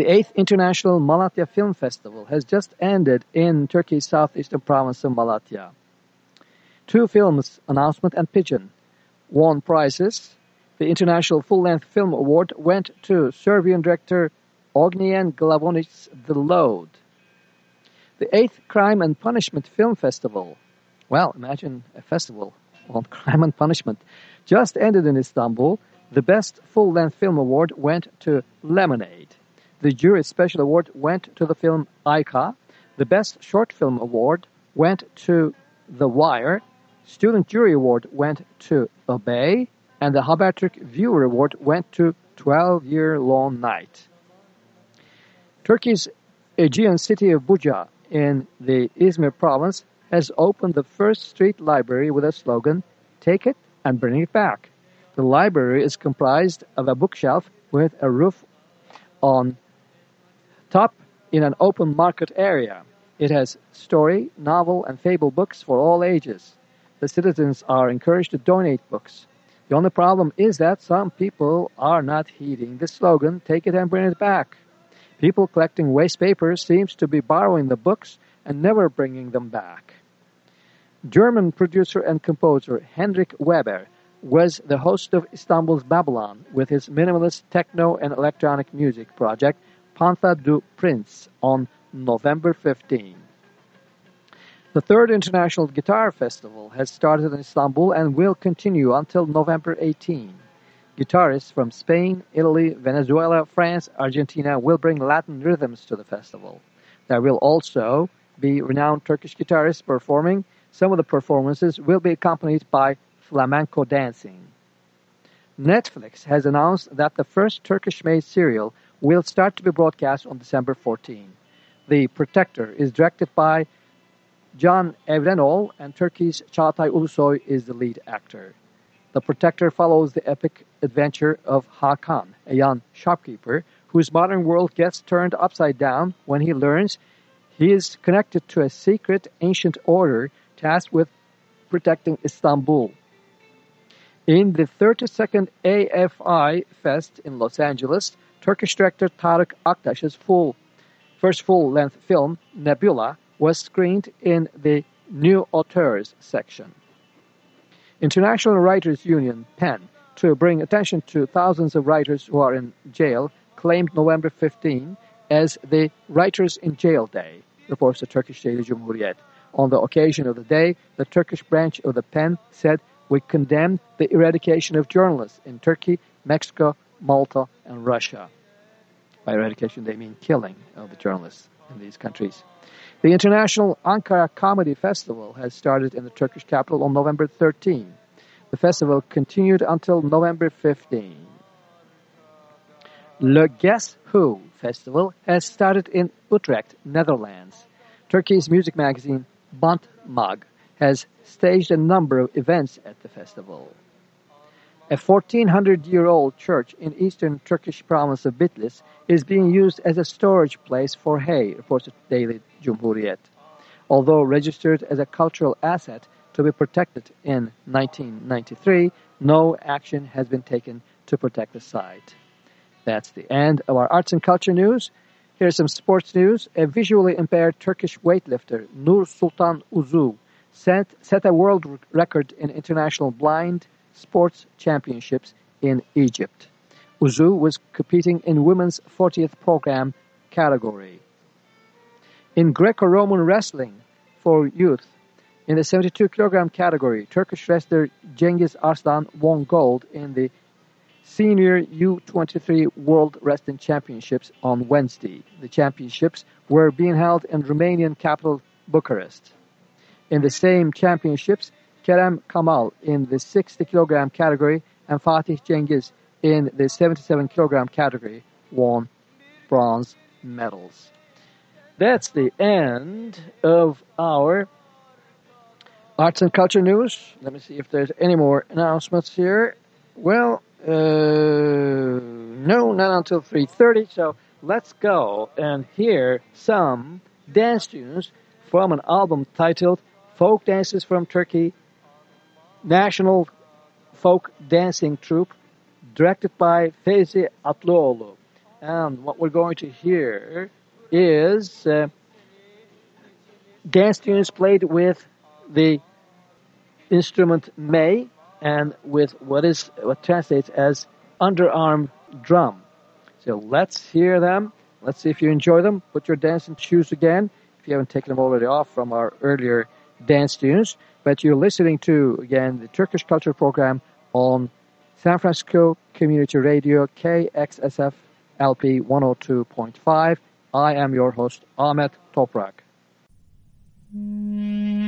The 8th International Malatya Film Festival has just ended in Turkey's southeastern province of Malatya. Two films, Announcement and Pigeon, won prizes. The International Full-Length Film Award went to Serbian director Ognjen Glavonic's The Load. The 8th Crime and Punishment Film Festival, well, imagine a festival on crime and punishment, just ended in Istanbul. The Best Full-Length Film Award went to Lemonade. The Jury Special Award went to the film Ayka. The Best Short Film Award went to The Wire. Student Jury Award went to Obey. And the Haberturk Viewer Award went to 12 Year Long Night. Turkey's Aegean city of Buca in the Izmir province has opened the first street library with a slogan, Take it and bring it back. The library is comprised of a bookshelf with a roof on top in an open market area. It has story, novel, and fable books for all ages. The citizens are encouraged to donate books. The only problem is that some people are not heeding the slogan, take it and bring it back. People collecting waste paper seems to be borrowing the books and never bringing them back. German producer and composer Hendrik Weber was the host of Istanbul's Babylon with his minimalist techno and electronic music project Pantha du Prince on November 15. The third International Guitar Festival has started in Istanbul and will continue until November 18. Guitarists from Spain, Italy, Venezuela, France, Argentina will bring Latin rhythms to the festival. There will also be renowned Turkish guitarists performing. Some of the performances will be accompanied by flamenco dancing. Netflix has announced that the first Turkish-made serial will start to be broadcast on December 14. The Protector is directed by Can Evrenol and Turkey's Çağatay Ulusoy is the lead actor. The Protector follows the epic adventure of Hakan, a young shopkeeper whose modern world gets turned upside down when he learns he is connected to a secret ancient order tasked with protecting Istanbul. In the 32nd AFI Fest in Los Angeles, Turkish director Tarık Aktaş's full, first full-length film, Nebula, was screened in the New Auteurs section. International Writers Union, PEN, to bring attention to thousands of writers who are in jail, claimed November 15 as the Writers in Jail Day, reports the Turkish daily Cumhuriyet. On the occasion of the day, the Turkish branch of the PEN said we condemn the eradication of journalists in Turkey, Mexico, Malta, and Russia. By eradication, they mean killing of the journalists in these countries. The International Ankara Comedy Festival has started in the Turkish capital on November 13. The festival continued until November 15. Le Guess Who Festival has started in Utrecht, Netherlands. Turkey's music magazine Bant Mag has staged a number of events at the festival. A 1400-year-old church in eastern Turkish province of Bitlis is being used as a storage place for hay, reports the Daily Cumhuriyet. Although registered as a cultural asset to be protected in 1993, no action has been taken to protect the site. That's the end of our arts and culture news. Here's some sports news. A visually impaired Turkish weightlifter, Nur Sultan Uzu, set, set a world record in international blind sports championships in Egypt. Uzu was competing in women's 40th program category. In Greco-Roman wrestling for youth, in the 72 kilogram category, Turkish wrestler Cengiz Arslan won gold in the Senior U23 World Wrestling Championships on Wednesday. The championships were being held in Romanian capital Bucharest. In the same championships, Kerem Kamal in the 60 kilogram category and Fatih Cengiz in the 77 kilogram category won bronze medals. That's the end of our arts and culture news. Let me see if there's any more announcements here. Well, uh, no, not until 3.30, so let's go and hear some dance tunes from an album titled Folk Dances from Turkey, National Folk Dancing Troupe, directed by Feyzi Atlıoğlu. And what we're going to hear is uh, dance tunes played with the instrument Mey, and with what is what translates as underarm drum. So let's hear them. Let's see if you enjoy them. Put your dancing shoes again if you haven't taken them already off from our earlier dance tunes. But you're listening to again the Turkish Culture Program on San Francisco Community Radio KXSF LP 102.5. I am your host Ahmet Toprak. Thank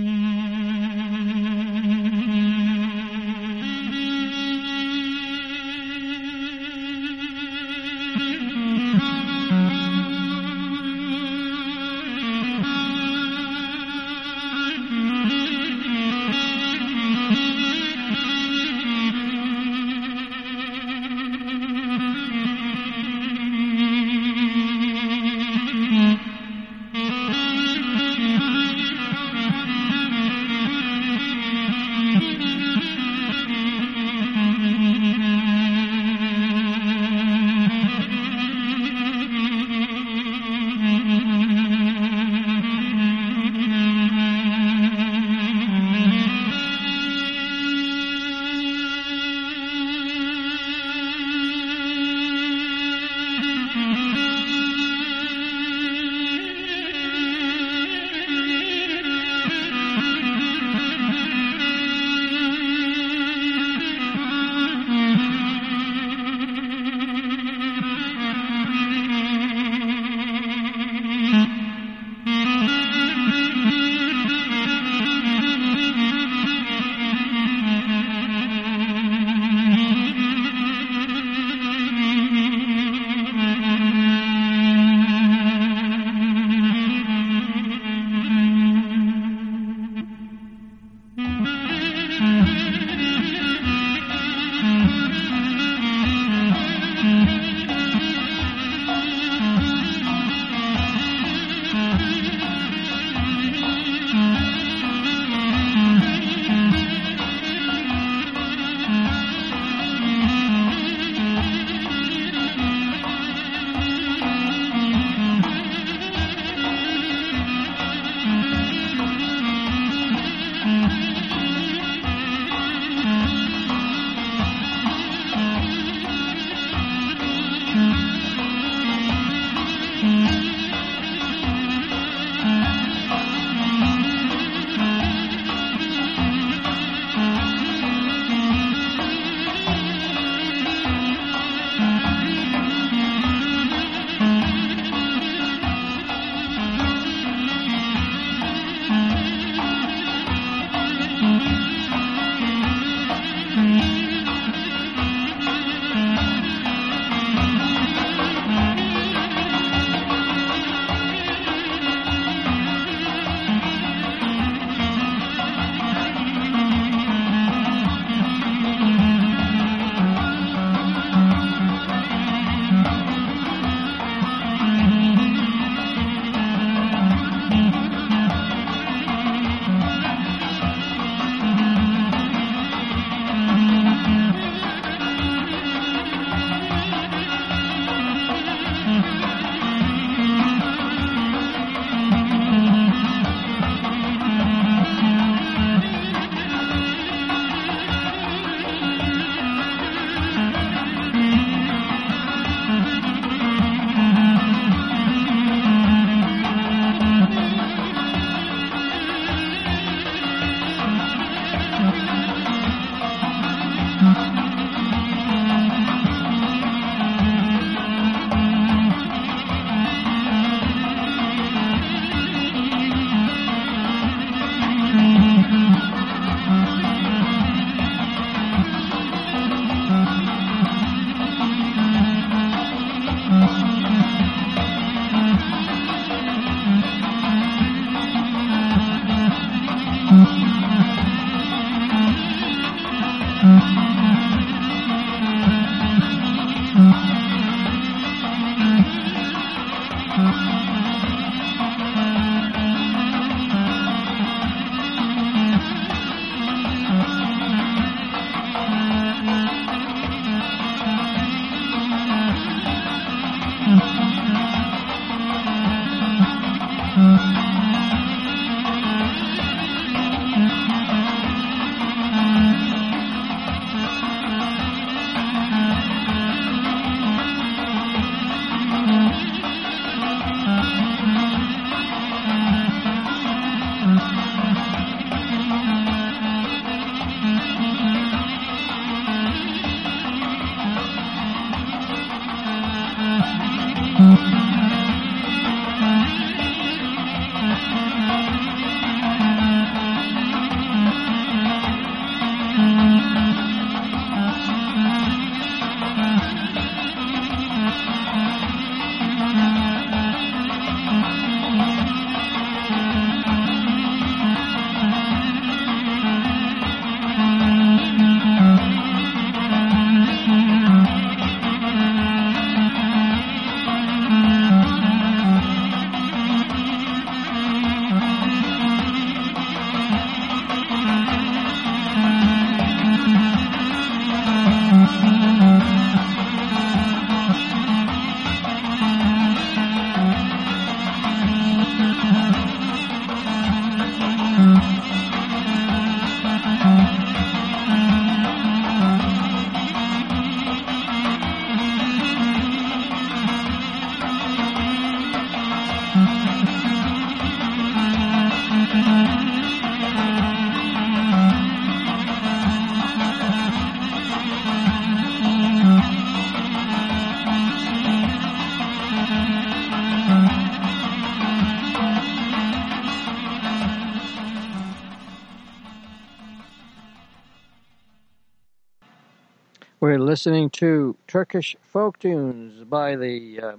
listening to Turkish folk tunes by the uh,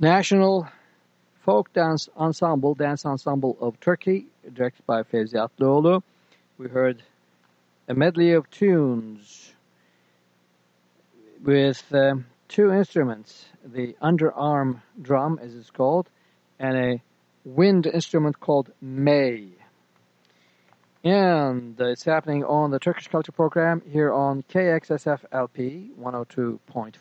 National Folk Dance Ensemble, Dance Ensemble of Turkey, directed by Fevzi Atlıoğlu. We heard a medley of tunes with um, two instruments, the underarm drum, as it's called, and a wind instrument called Mey. And it's happening on the Turkish Culture Program here on KXSF LP 102.5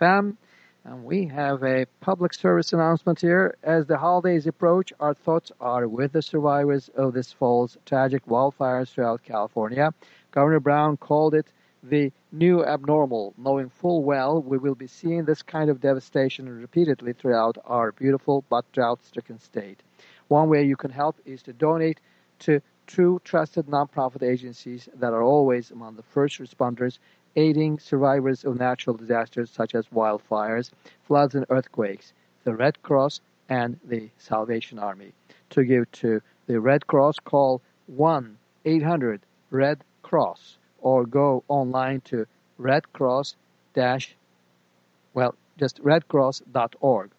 FM. And we have a public service announcement here. As the holidays approach, our thoughts are with the survivors of this fall's tragic wildfires throughout California. Governor Brown called it the new abnormal, knowing full well we will be seeing this kind of devastation repeatedly throughout our beautiful but drought-stricken state. One way you can help is to donate to true trusted nonprofit agencies that are always among the first responders aiding survivors of natural disasters such as wildfires, floods, and earthquakes, the Red Cross, and the Salvation Army. To give to the Red Cross, call 1 800 Red Cross or go online to Red Cross dash, well, just redcross.org.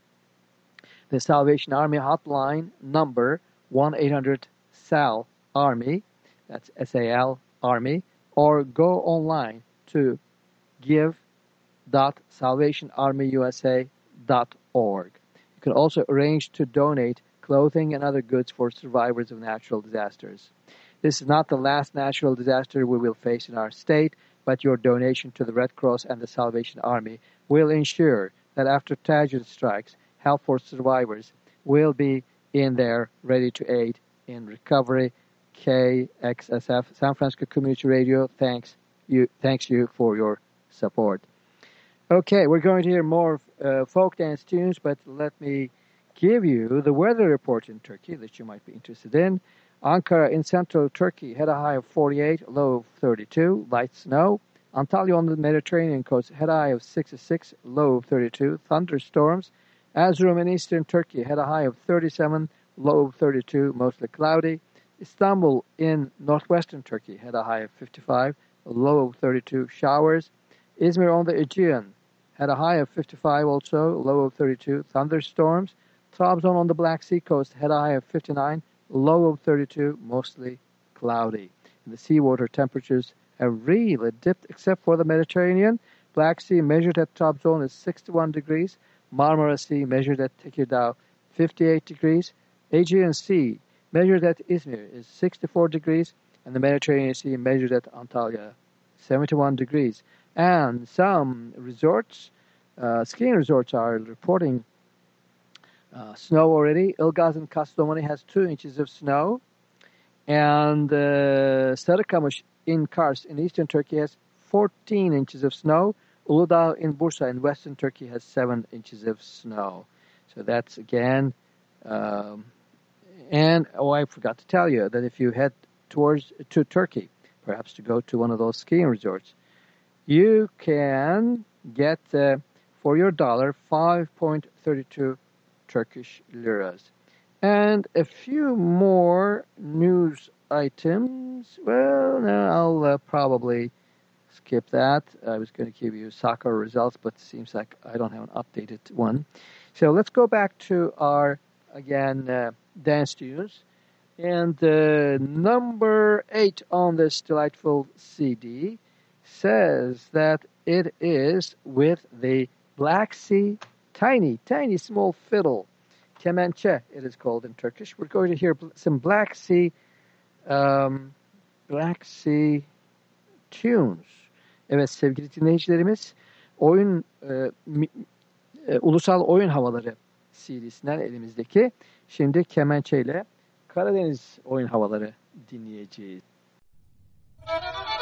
The Salvation Army hotline number 1 800 SAL Army, that's S-A-L Army, or go online to give.salvationarmyusa.org. You can also arrange to donate clothing and other goods for survivors of natural disasters. This is not the last natural disaster we will face in our state, but your donation to the Red Cross and the Salvation Army will ensure that after tragedy strikes, help for survivors will be in there ready to aid in recovery KXSF San Francisco Community Radio. Thanks you, thanks you for your support. Okay, we're going to hear more uh, folk dance tunes, but let me give you the weather report in Turkey that you might be interested in. Ankara in central Turkey had a high of 48, low of 32, light snow. Antalya on the Mediterranean coast had a high of 66, low of 32, thunderstorms. Erzurum in eastern Turkey had a high of 37, low of 32, mostly cloudy. Istanbul in northwestern Turkey had a high of 55, a low of 32 showers. Izmir on the Aegean had a high of 55 also, a low of 32 thunderstorms. Trabzon on the Black Sea coast had a high of 59, low of 32, mostly cloudy. And the seawater temperatures have really dipped except for the Mediterranean. Black Sea measured at Trabzon is 61 degrees. Marmara Sea measured at Tekirdağ 58 degrees. Aegean Sea measured at Izmir is 64 degrees, and the Mediterranean Sea measured at Antalya 71 degrees. And some resorts, uh, skiing resorts, are reporting uh, snow already. Ilgaz in Kastamonu has two inches of snow, and uh, Sarıkamış in Kars in eastern Turkey has 14 inches of snow. Uludağ in Bursa in western Turkey has seven inches of snow. So that's again um, and oh, I forgot to tell you that if you head towards to Turkey, perhaps to go to one of those skiing resorts, you can get uh, for your dollar 5.32 Turkish liras. And a few more news items. Well, no, I'll uh, probably skip that. I was going to give you soccer results, but it seems like I don't have an updated one. So let's go back to our, again, uh, dance tunes. And uh, number eight on this delightful CD says that it is with the Black Sea Tiny, Tiny Small Fiddle. Kemençe it is called in Turkish. We're going to hear some Black Sea um, Black Sea tunes. Evet sevgili dinleyicilerimiz oyun e, mi, e, ulusal oyun havaları CD'sinden elimizdeki Şimdi kemençeyle Karadeniz oyun havaları dinleyeceğiz. Next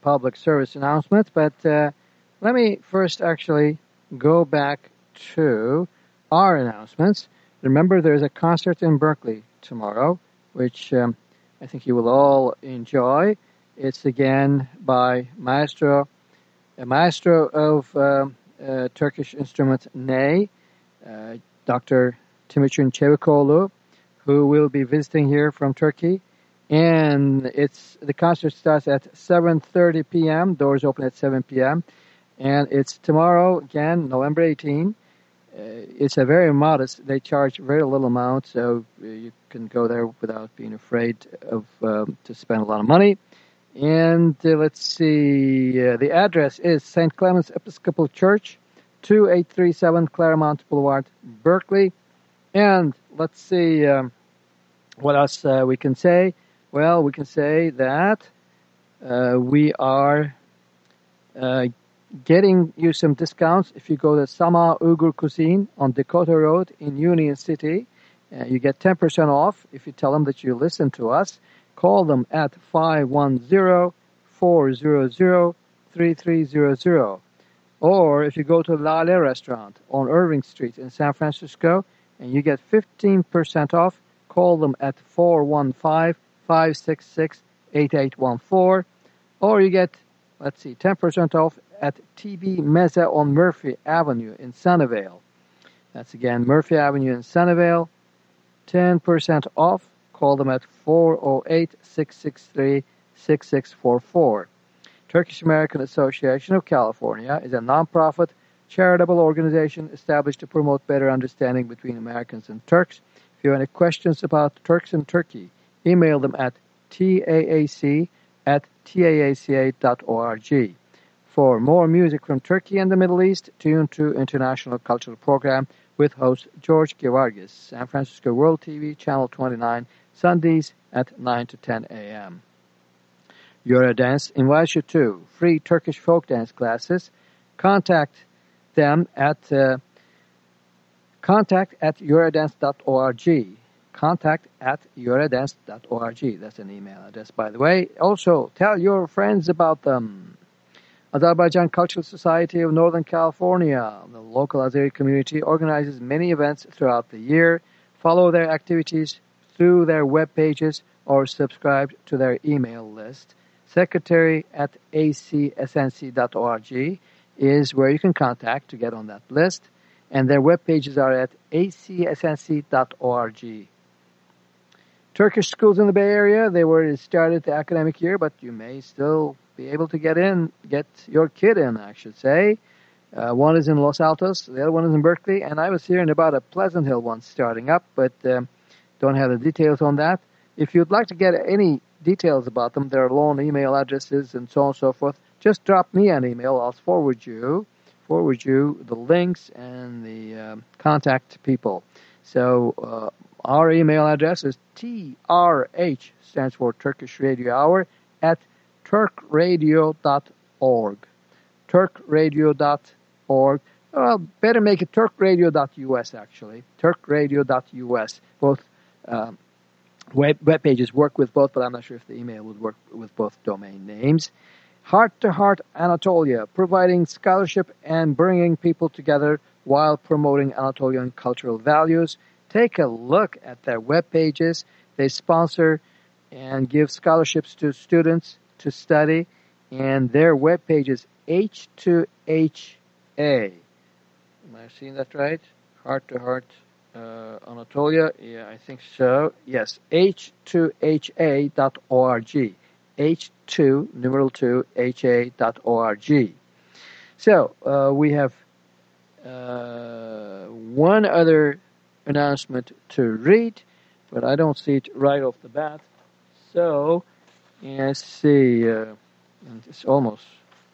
public service announcement, but uh, let me first actually go back to our announcements. Remember, there's a concert in Berkeley tomorrow, which um, I think you will all enjoy. It's again by Maestro, a maestro of um, uh, Turkish instrument ney, uh, Dr. Timuçin Çevikoğlu, who will be visiting here from Turkey and it's the concert starts at 7:30 p.m. Doors open at 7 p.m. and it's tomorrow again, November 18. Uh, it's a very modest. They charge very little amount, so you can go there without being afraid of um, to spend a lot of money. And uh, let's see, uh, the address is St. Clement's Episcopal Church, 2837 Claremont Boulevard, Berkeley. And let's see um, what else uh, we can say. Well, we can say that uh, we are uh, getting you some discounts if you go to Sama Uyghur Cuisine on Dakota Road in Union City. Uh, you get 10% off if you tell them that you listen to us. Call them at 510-400-3300. Or if you go to Lale Restaurant on Irving Street in San Francisco and you get 15% off, call them at 415 566 8814. Or you get, let's see, 10% off at TB Meza on Murphy Avenue in Sunnyvale. That's again Murphy Avenue in Sunnyvale. 10% off. Call them at 408 663 6644. Turkish American Association of California is a nonprofit charitable organization established to promote better understanding between Americans and Turks. If you have any questions about Turks and Turkey, email them at taac at taaca.org. For more music from Turkey and the Middle East, tune to International Cultural Program with host George Gevargis, San Francisco World TV, Channel 29, Sundays at 9 to 10 a.m. Eurodance invites you to free Turkish folk dance classes. Contact them at uh, contact at eurodance.org contact at eurodance.org. That's an email address, by the way. Also, tell your friends about them. Azerbaijan Cultural Society of Northern California, the local Azeri community, organizes many events throughout the year. Follow their activities through their web pages or subscribe to their email list. Secretary at acsnc.org is where you can contact to get on that list, and their web pages are at acsnc.org. Turkish schools in the Bay Area, they were started the academic year, but you may still be able to get in, get your kid in, I should say. Uh, one is in Los Altos, the other one is in Berkeley, and I was hearing about a Pleasant Hill one starting up, but um, don't have the details on that. If you'd like to get any details about them, their loan email addresses and so on and so forth, just drop me an email. I'll forward you forward you the links and the um, contact people. So uh, our email address is TRH, stands for Turkish Radio Hour, at turkradio.org. Turkradio.org. Well, better make it turkradio.us, actually. Turkradio.us. Both um, web, web pages work with both, but I'm not sure if the email would work with both domain names. Heart to Heart Anatolia, providing scholarship and bringing people together while promoting Anatolian cultural values. Take a look at their web pages. They sponsor and give scholarships to students to study, and their web page is H2HA. Am I seeing that right? Heart to Heart uh, Anatolia. Yeah, I think so. Yes, h2ha.org. h2 numeral 2 ha.org. So uh, we have uh, one other announcement to read, but I don't see it right off the bat. So let's see. Uh, it's almost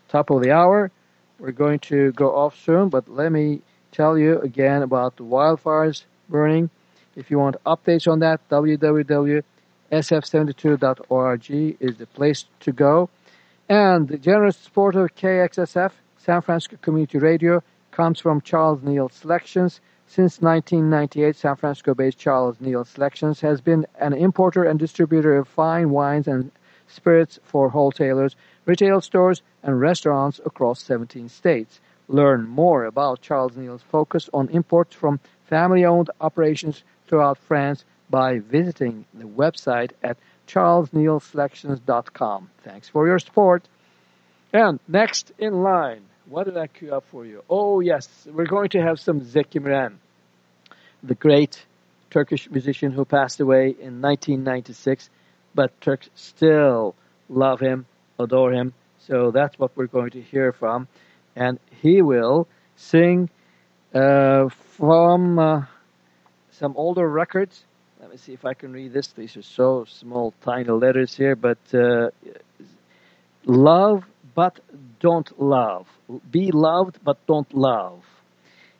top of the hour. We're going to go off soon, but let me tell you again about the wildfires burning. If you want updates on that, www.sf72.org is the place to go. And the generous support of KXSF, San Francisco Community Radio, comes from Charles Neal Selections. Since 1998, San Francisco-based Charles Neal Selections has been an importer and distributor of fine wines and spirits for wholesalers, retail stores, and restaurants across 17 states. Learn more about Charles Neal's focus on imports from family-owned operations throughout France by visiting the website at charlesnealselections.com. Thanks for your support. And next in line, what did I queue up for you? Oh, yes, we're going to have some Zeki Müren, the great Turkish musician who passed away in 1996, but Turks still love him, adore him. So that's what we're going to hear from. And he will sing uh, from uh, some older records. Let me see if I can read this. These are so small, tiny letters here, but uh, love but don't love. Be loved but don't love.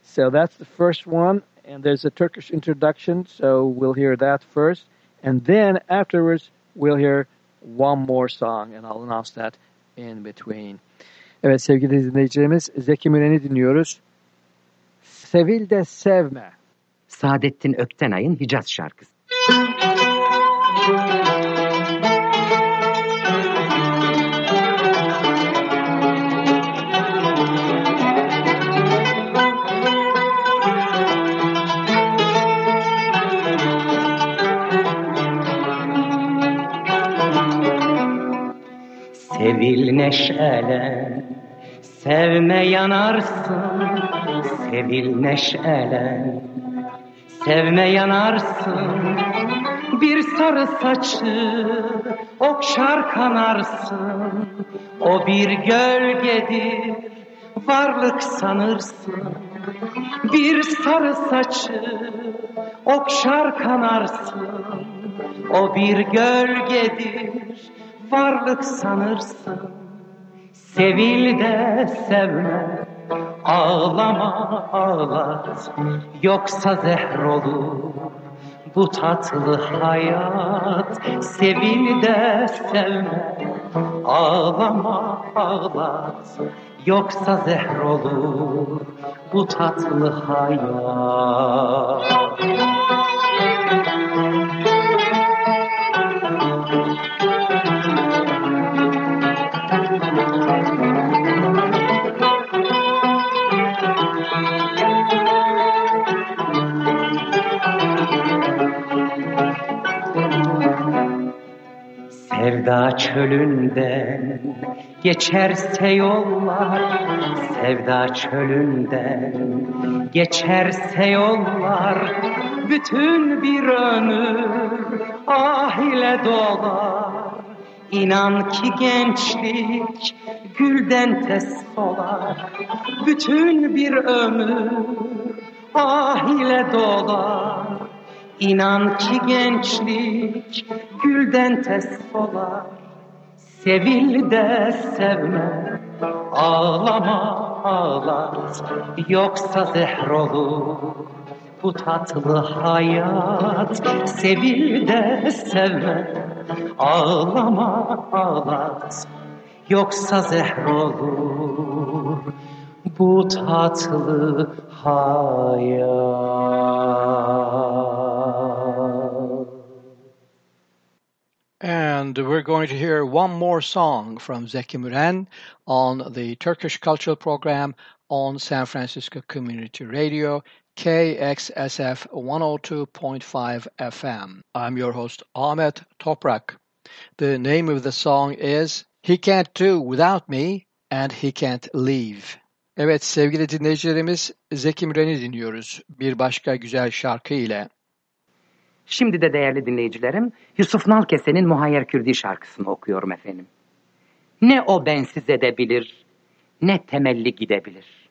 So that's the first one, and there's a Turkish introduction, so we'll hear that first. And then afterwards, we'll hear one more song, and I'll announce that in between. Evet sevgili dinleyicilerimiz Zeki Müren'i dinliyoruz. Sevil de sevme. Saadettin Öktenay'ın Hicaz şarkısı. Sevil neşelen, sevme yanarsın, sevil neşelen, sevme yanarsın. Bir sarı saçı okşar kanarsın, o bir gölgedir, varlık sanırsın. Bir sarı saçı okşar kanarsın, o bir gölgedir, varlık sanırsın. Sevil de sevme, ağlama ağlat, yoksa zehr olur bu tatlı hayat. Sevil de sevme, ağlama ağlat, yoksa zehr olur bu tatlı hayat. Sevda çölünden geçerse yollar Sevda çölünden geçerse yollar Bütün bir ömür ah ile dolar. İnan ki gençlik gülden tez solar Bütün bir ömür ah ile dolar İnan ki gençlik gülden tez solar Sevil de sevme ağlama ağlat Yoksa zehr olur bu tatlı hayat Sevil de sevme ağlama ağlat Yoksa zehr olur bu tatlı hayat And we're going to hear one more song from Zeki Müren on the Turkish Cultural Program on San Francisco Community Radio, KXSF 102.5 FM. I'm your host Ahmet Toprak. The name of the song is He Can't Do Without Me and He Can't Leave. Evet sevgili dinleyicilerimiz Zeki Müren'i dinliyoruz bir başka güzel şarkı ile. Şimdi de değerli dinleyicilerim Yusuf Nalkese'nin Muhayyer Kürdi şarkısını okuyorum efendim. Ne o bensiz edebilir, ne temelli gidebilir.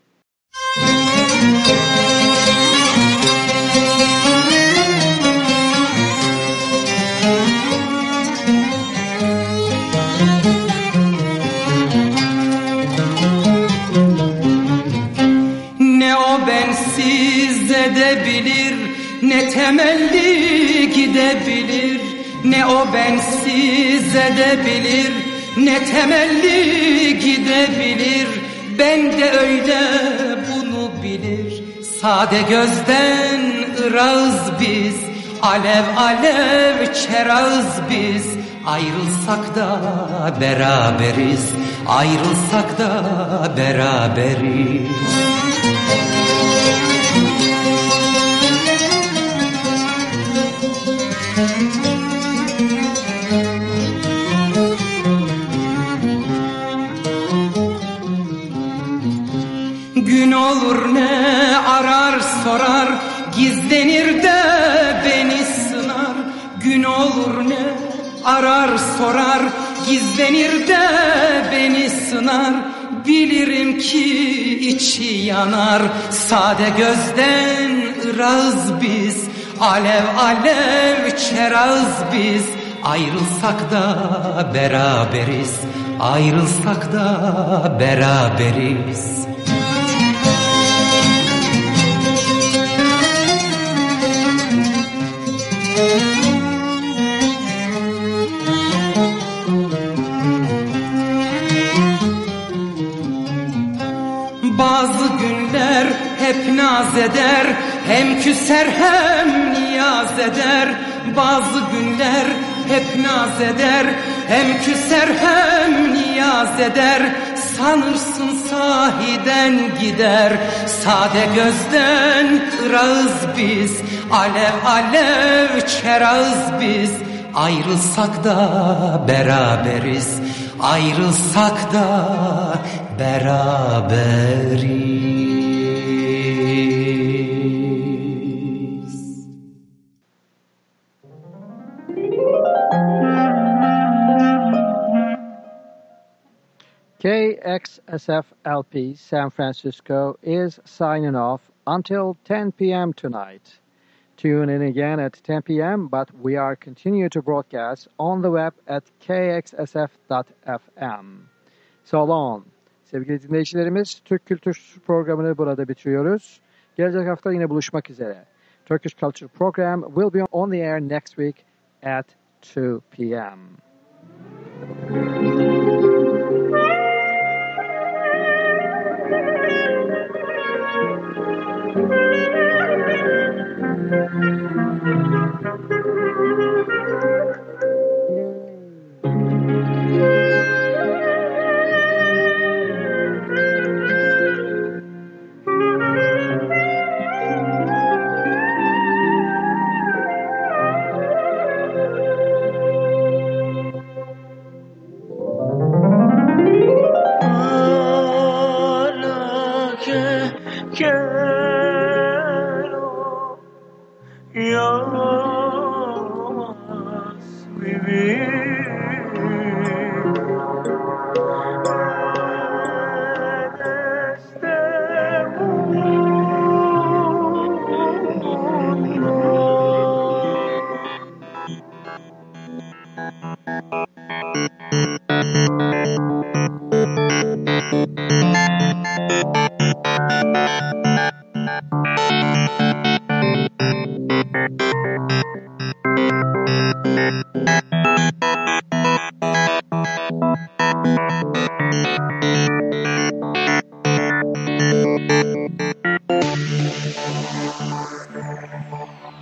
Ne o bensiz edebilir ne temelli gidebilir. Ne o bensiz edebilir Ne temelli gidebilir. Ben de öyle bunu bilir. Sade gözden ıraz biz Alev alev çeraz biz. Ayrılsak da beraberiz Ayrılsak da beraberiz sorar Gizlenir de beni sınar. Gün olur ne arar sorar Gizlenir de beni sınar. Bilirim ki içi yanar Sade gözden ıraz biz. Alev alev çeraz biz. Ayrılsak da beraberiz Ayrılsak da beraberiz naz eder. Hem küser hem niyaz eder. Bazı günler hep naz eder. Hem küser hem niyaz eder. Sanırsın sahiden gider. Sade gözden ırağız biz. Alev alev çerağız biz. Ayrılsak da beraberiz. Ayrılsak da beraberiz KXSFLP San Francisco is signing off until 10 p.m. tonight. Tune in again at 10 p.m., but we are continue to broadcast on the web at kxsf.fm. So long. Sevgili dinleyicilerimiz, Türk Kültür programını burada bitiriyoruz. Gelecek hafta yine buluşmak üzere. Turkish Culture Program will be on the air next week at 2 p.m. Hala que quiero más vivir en este mundo.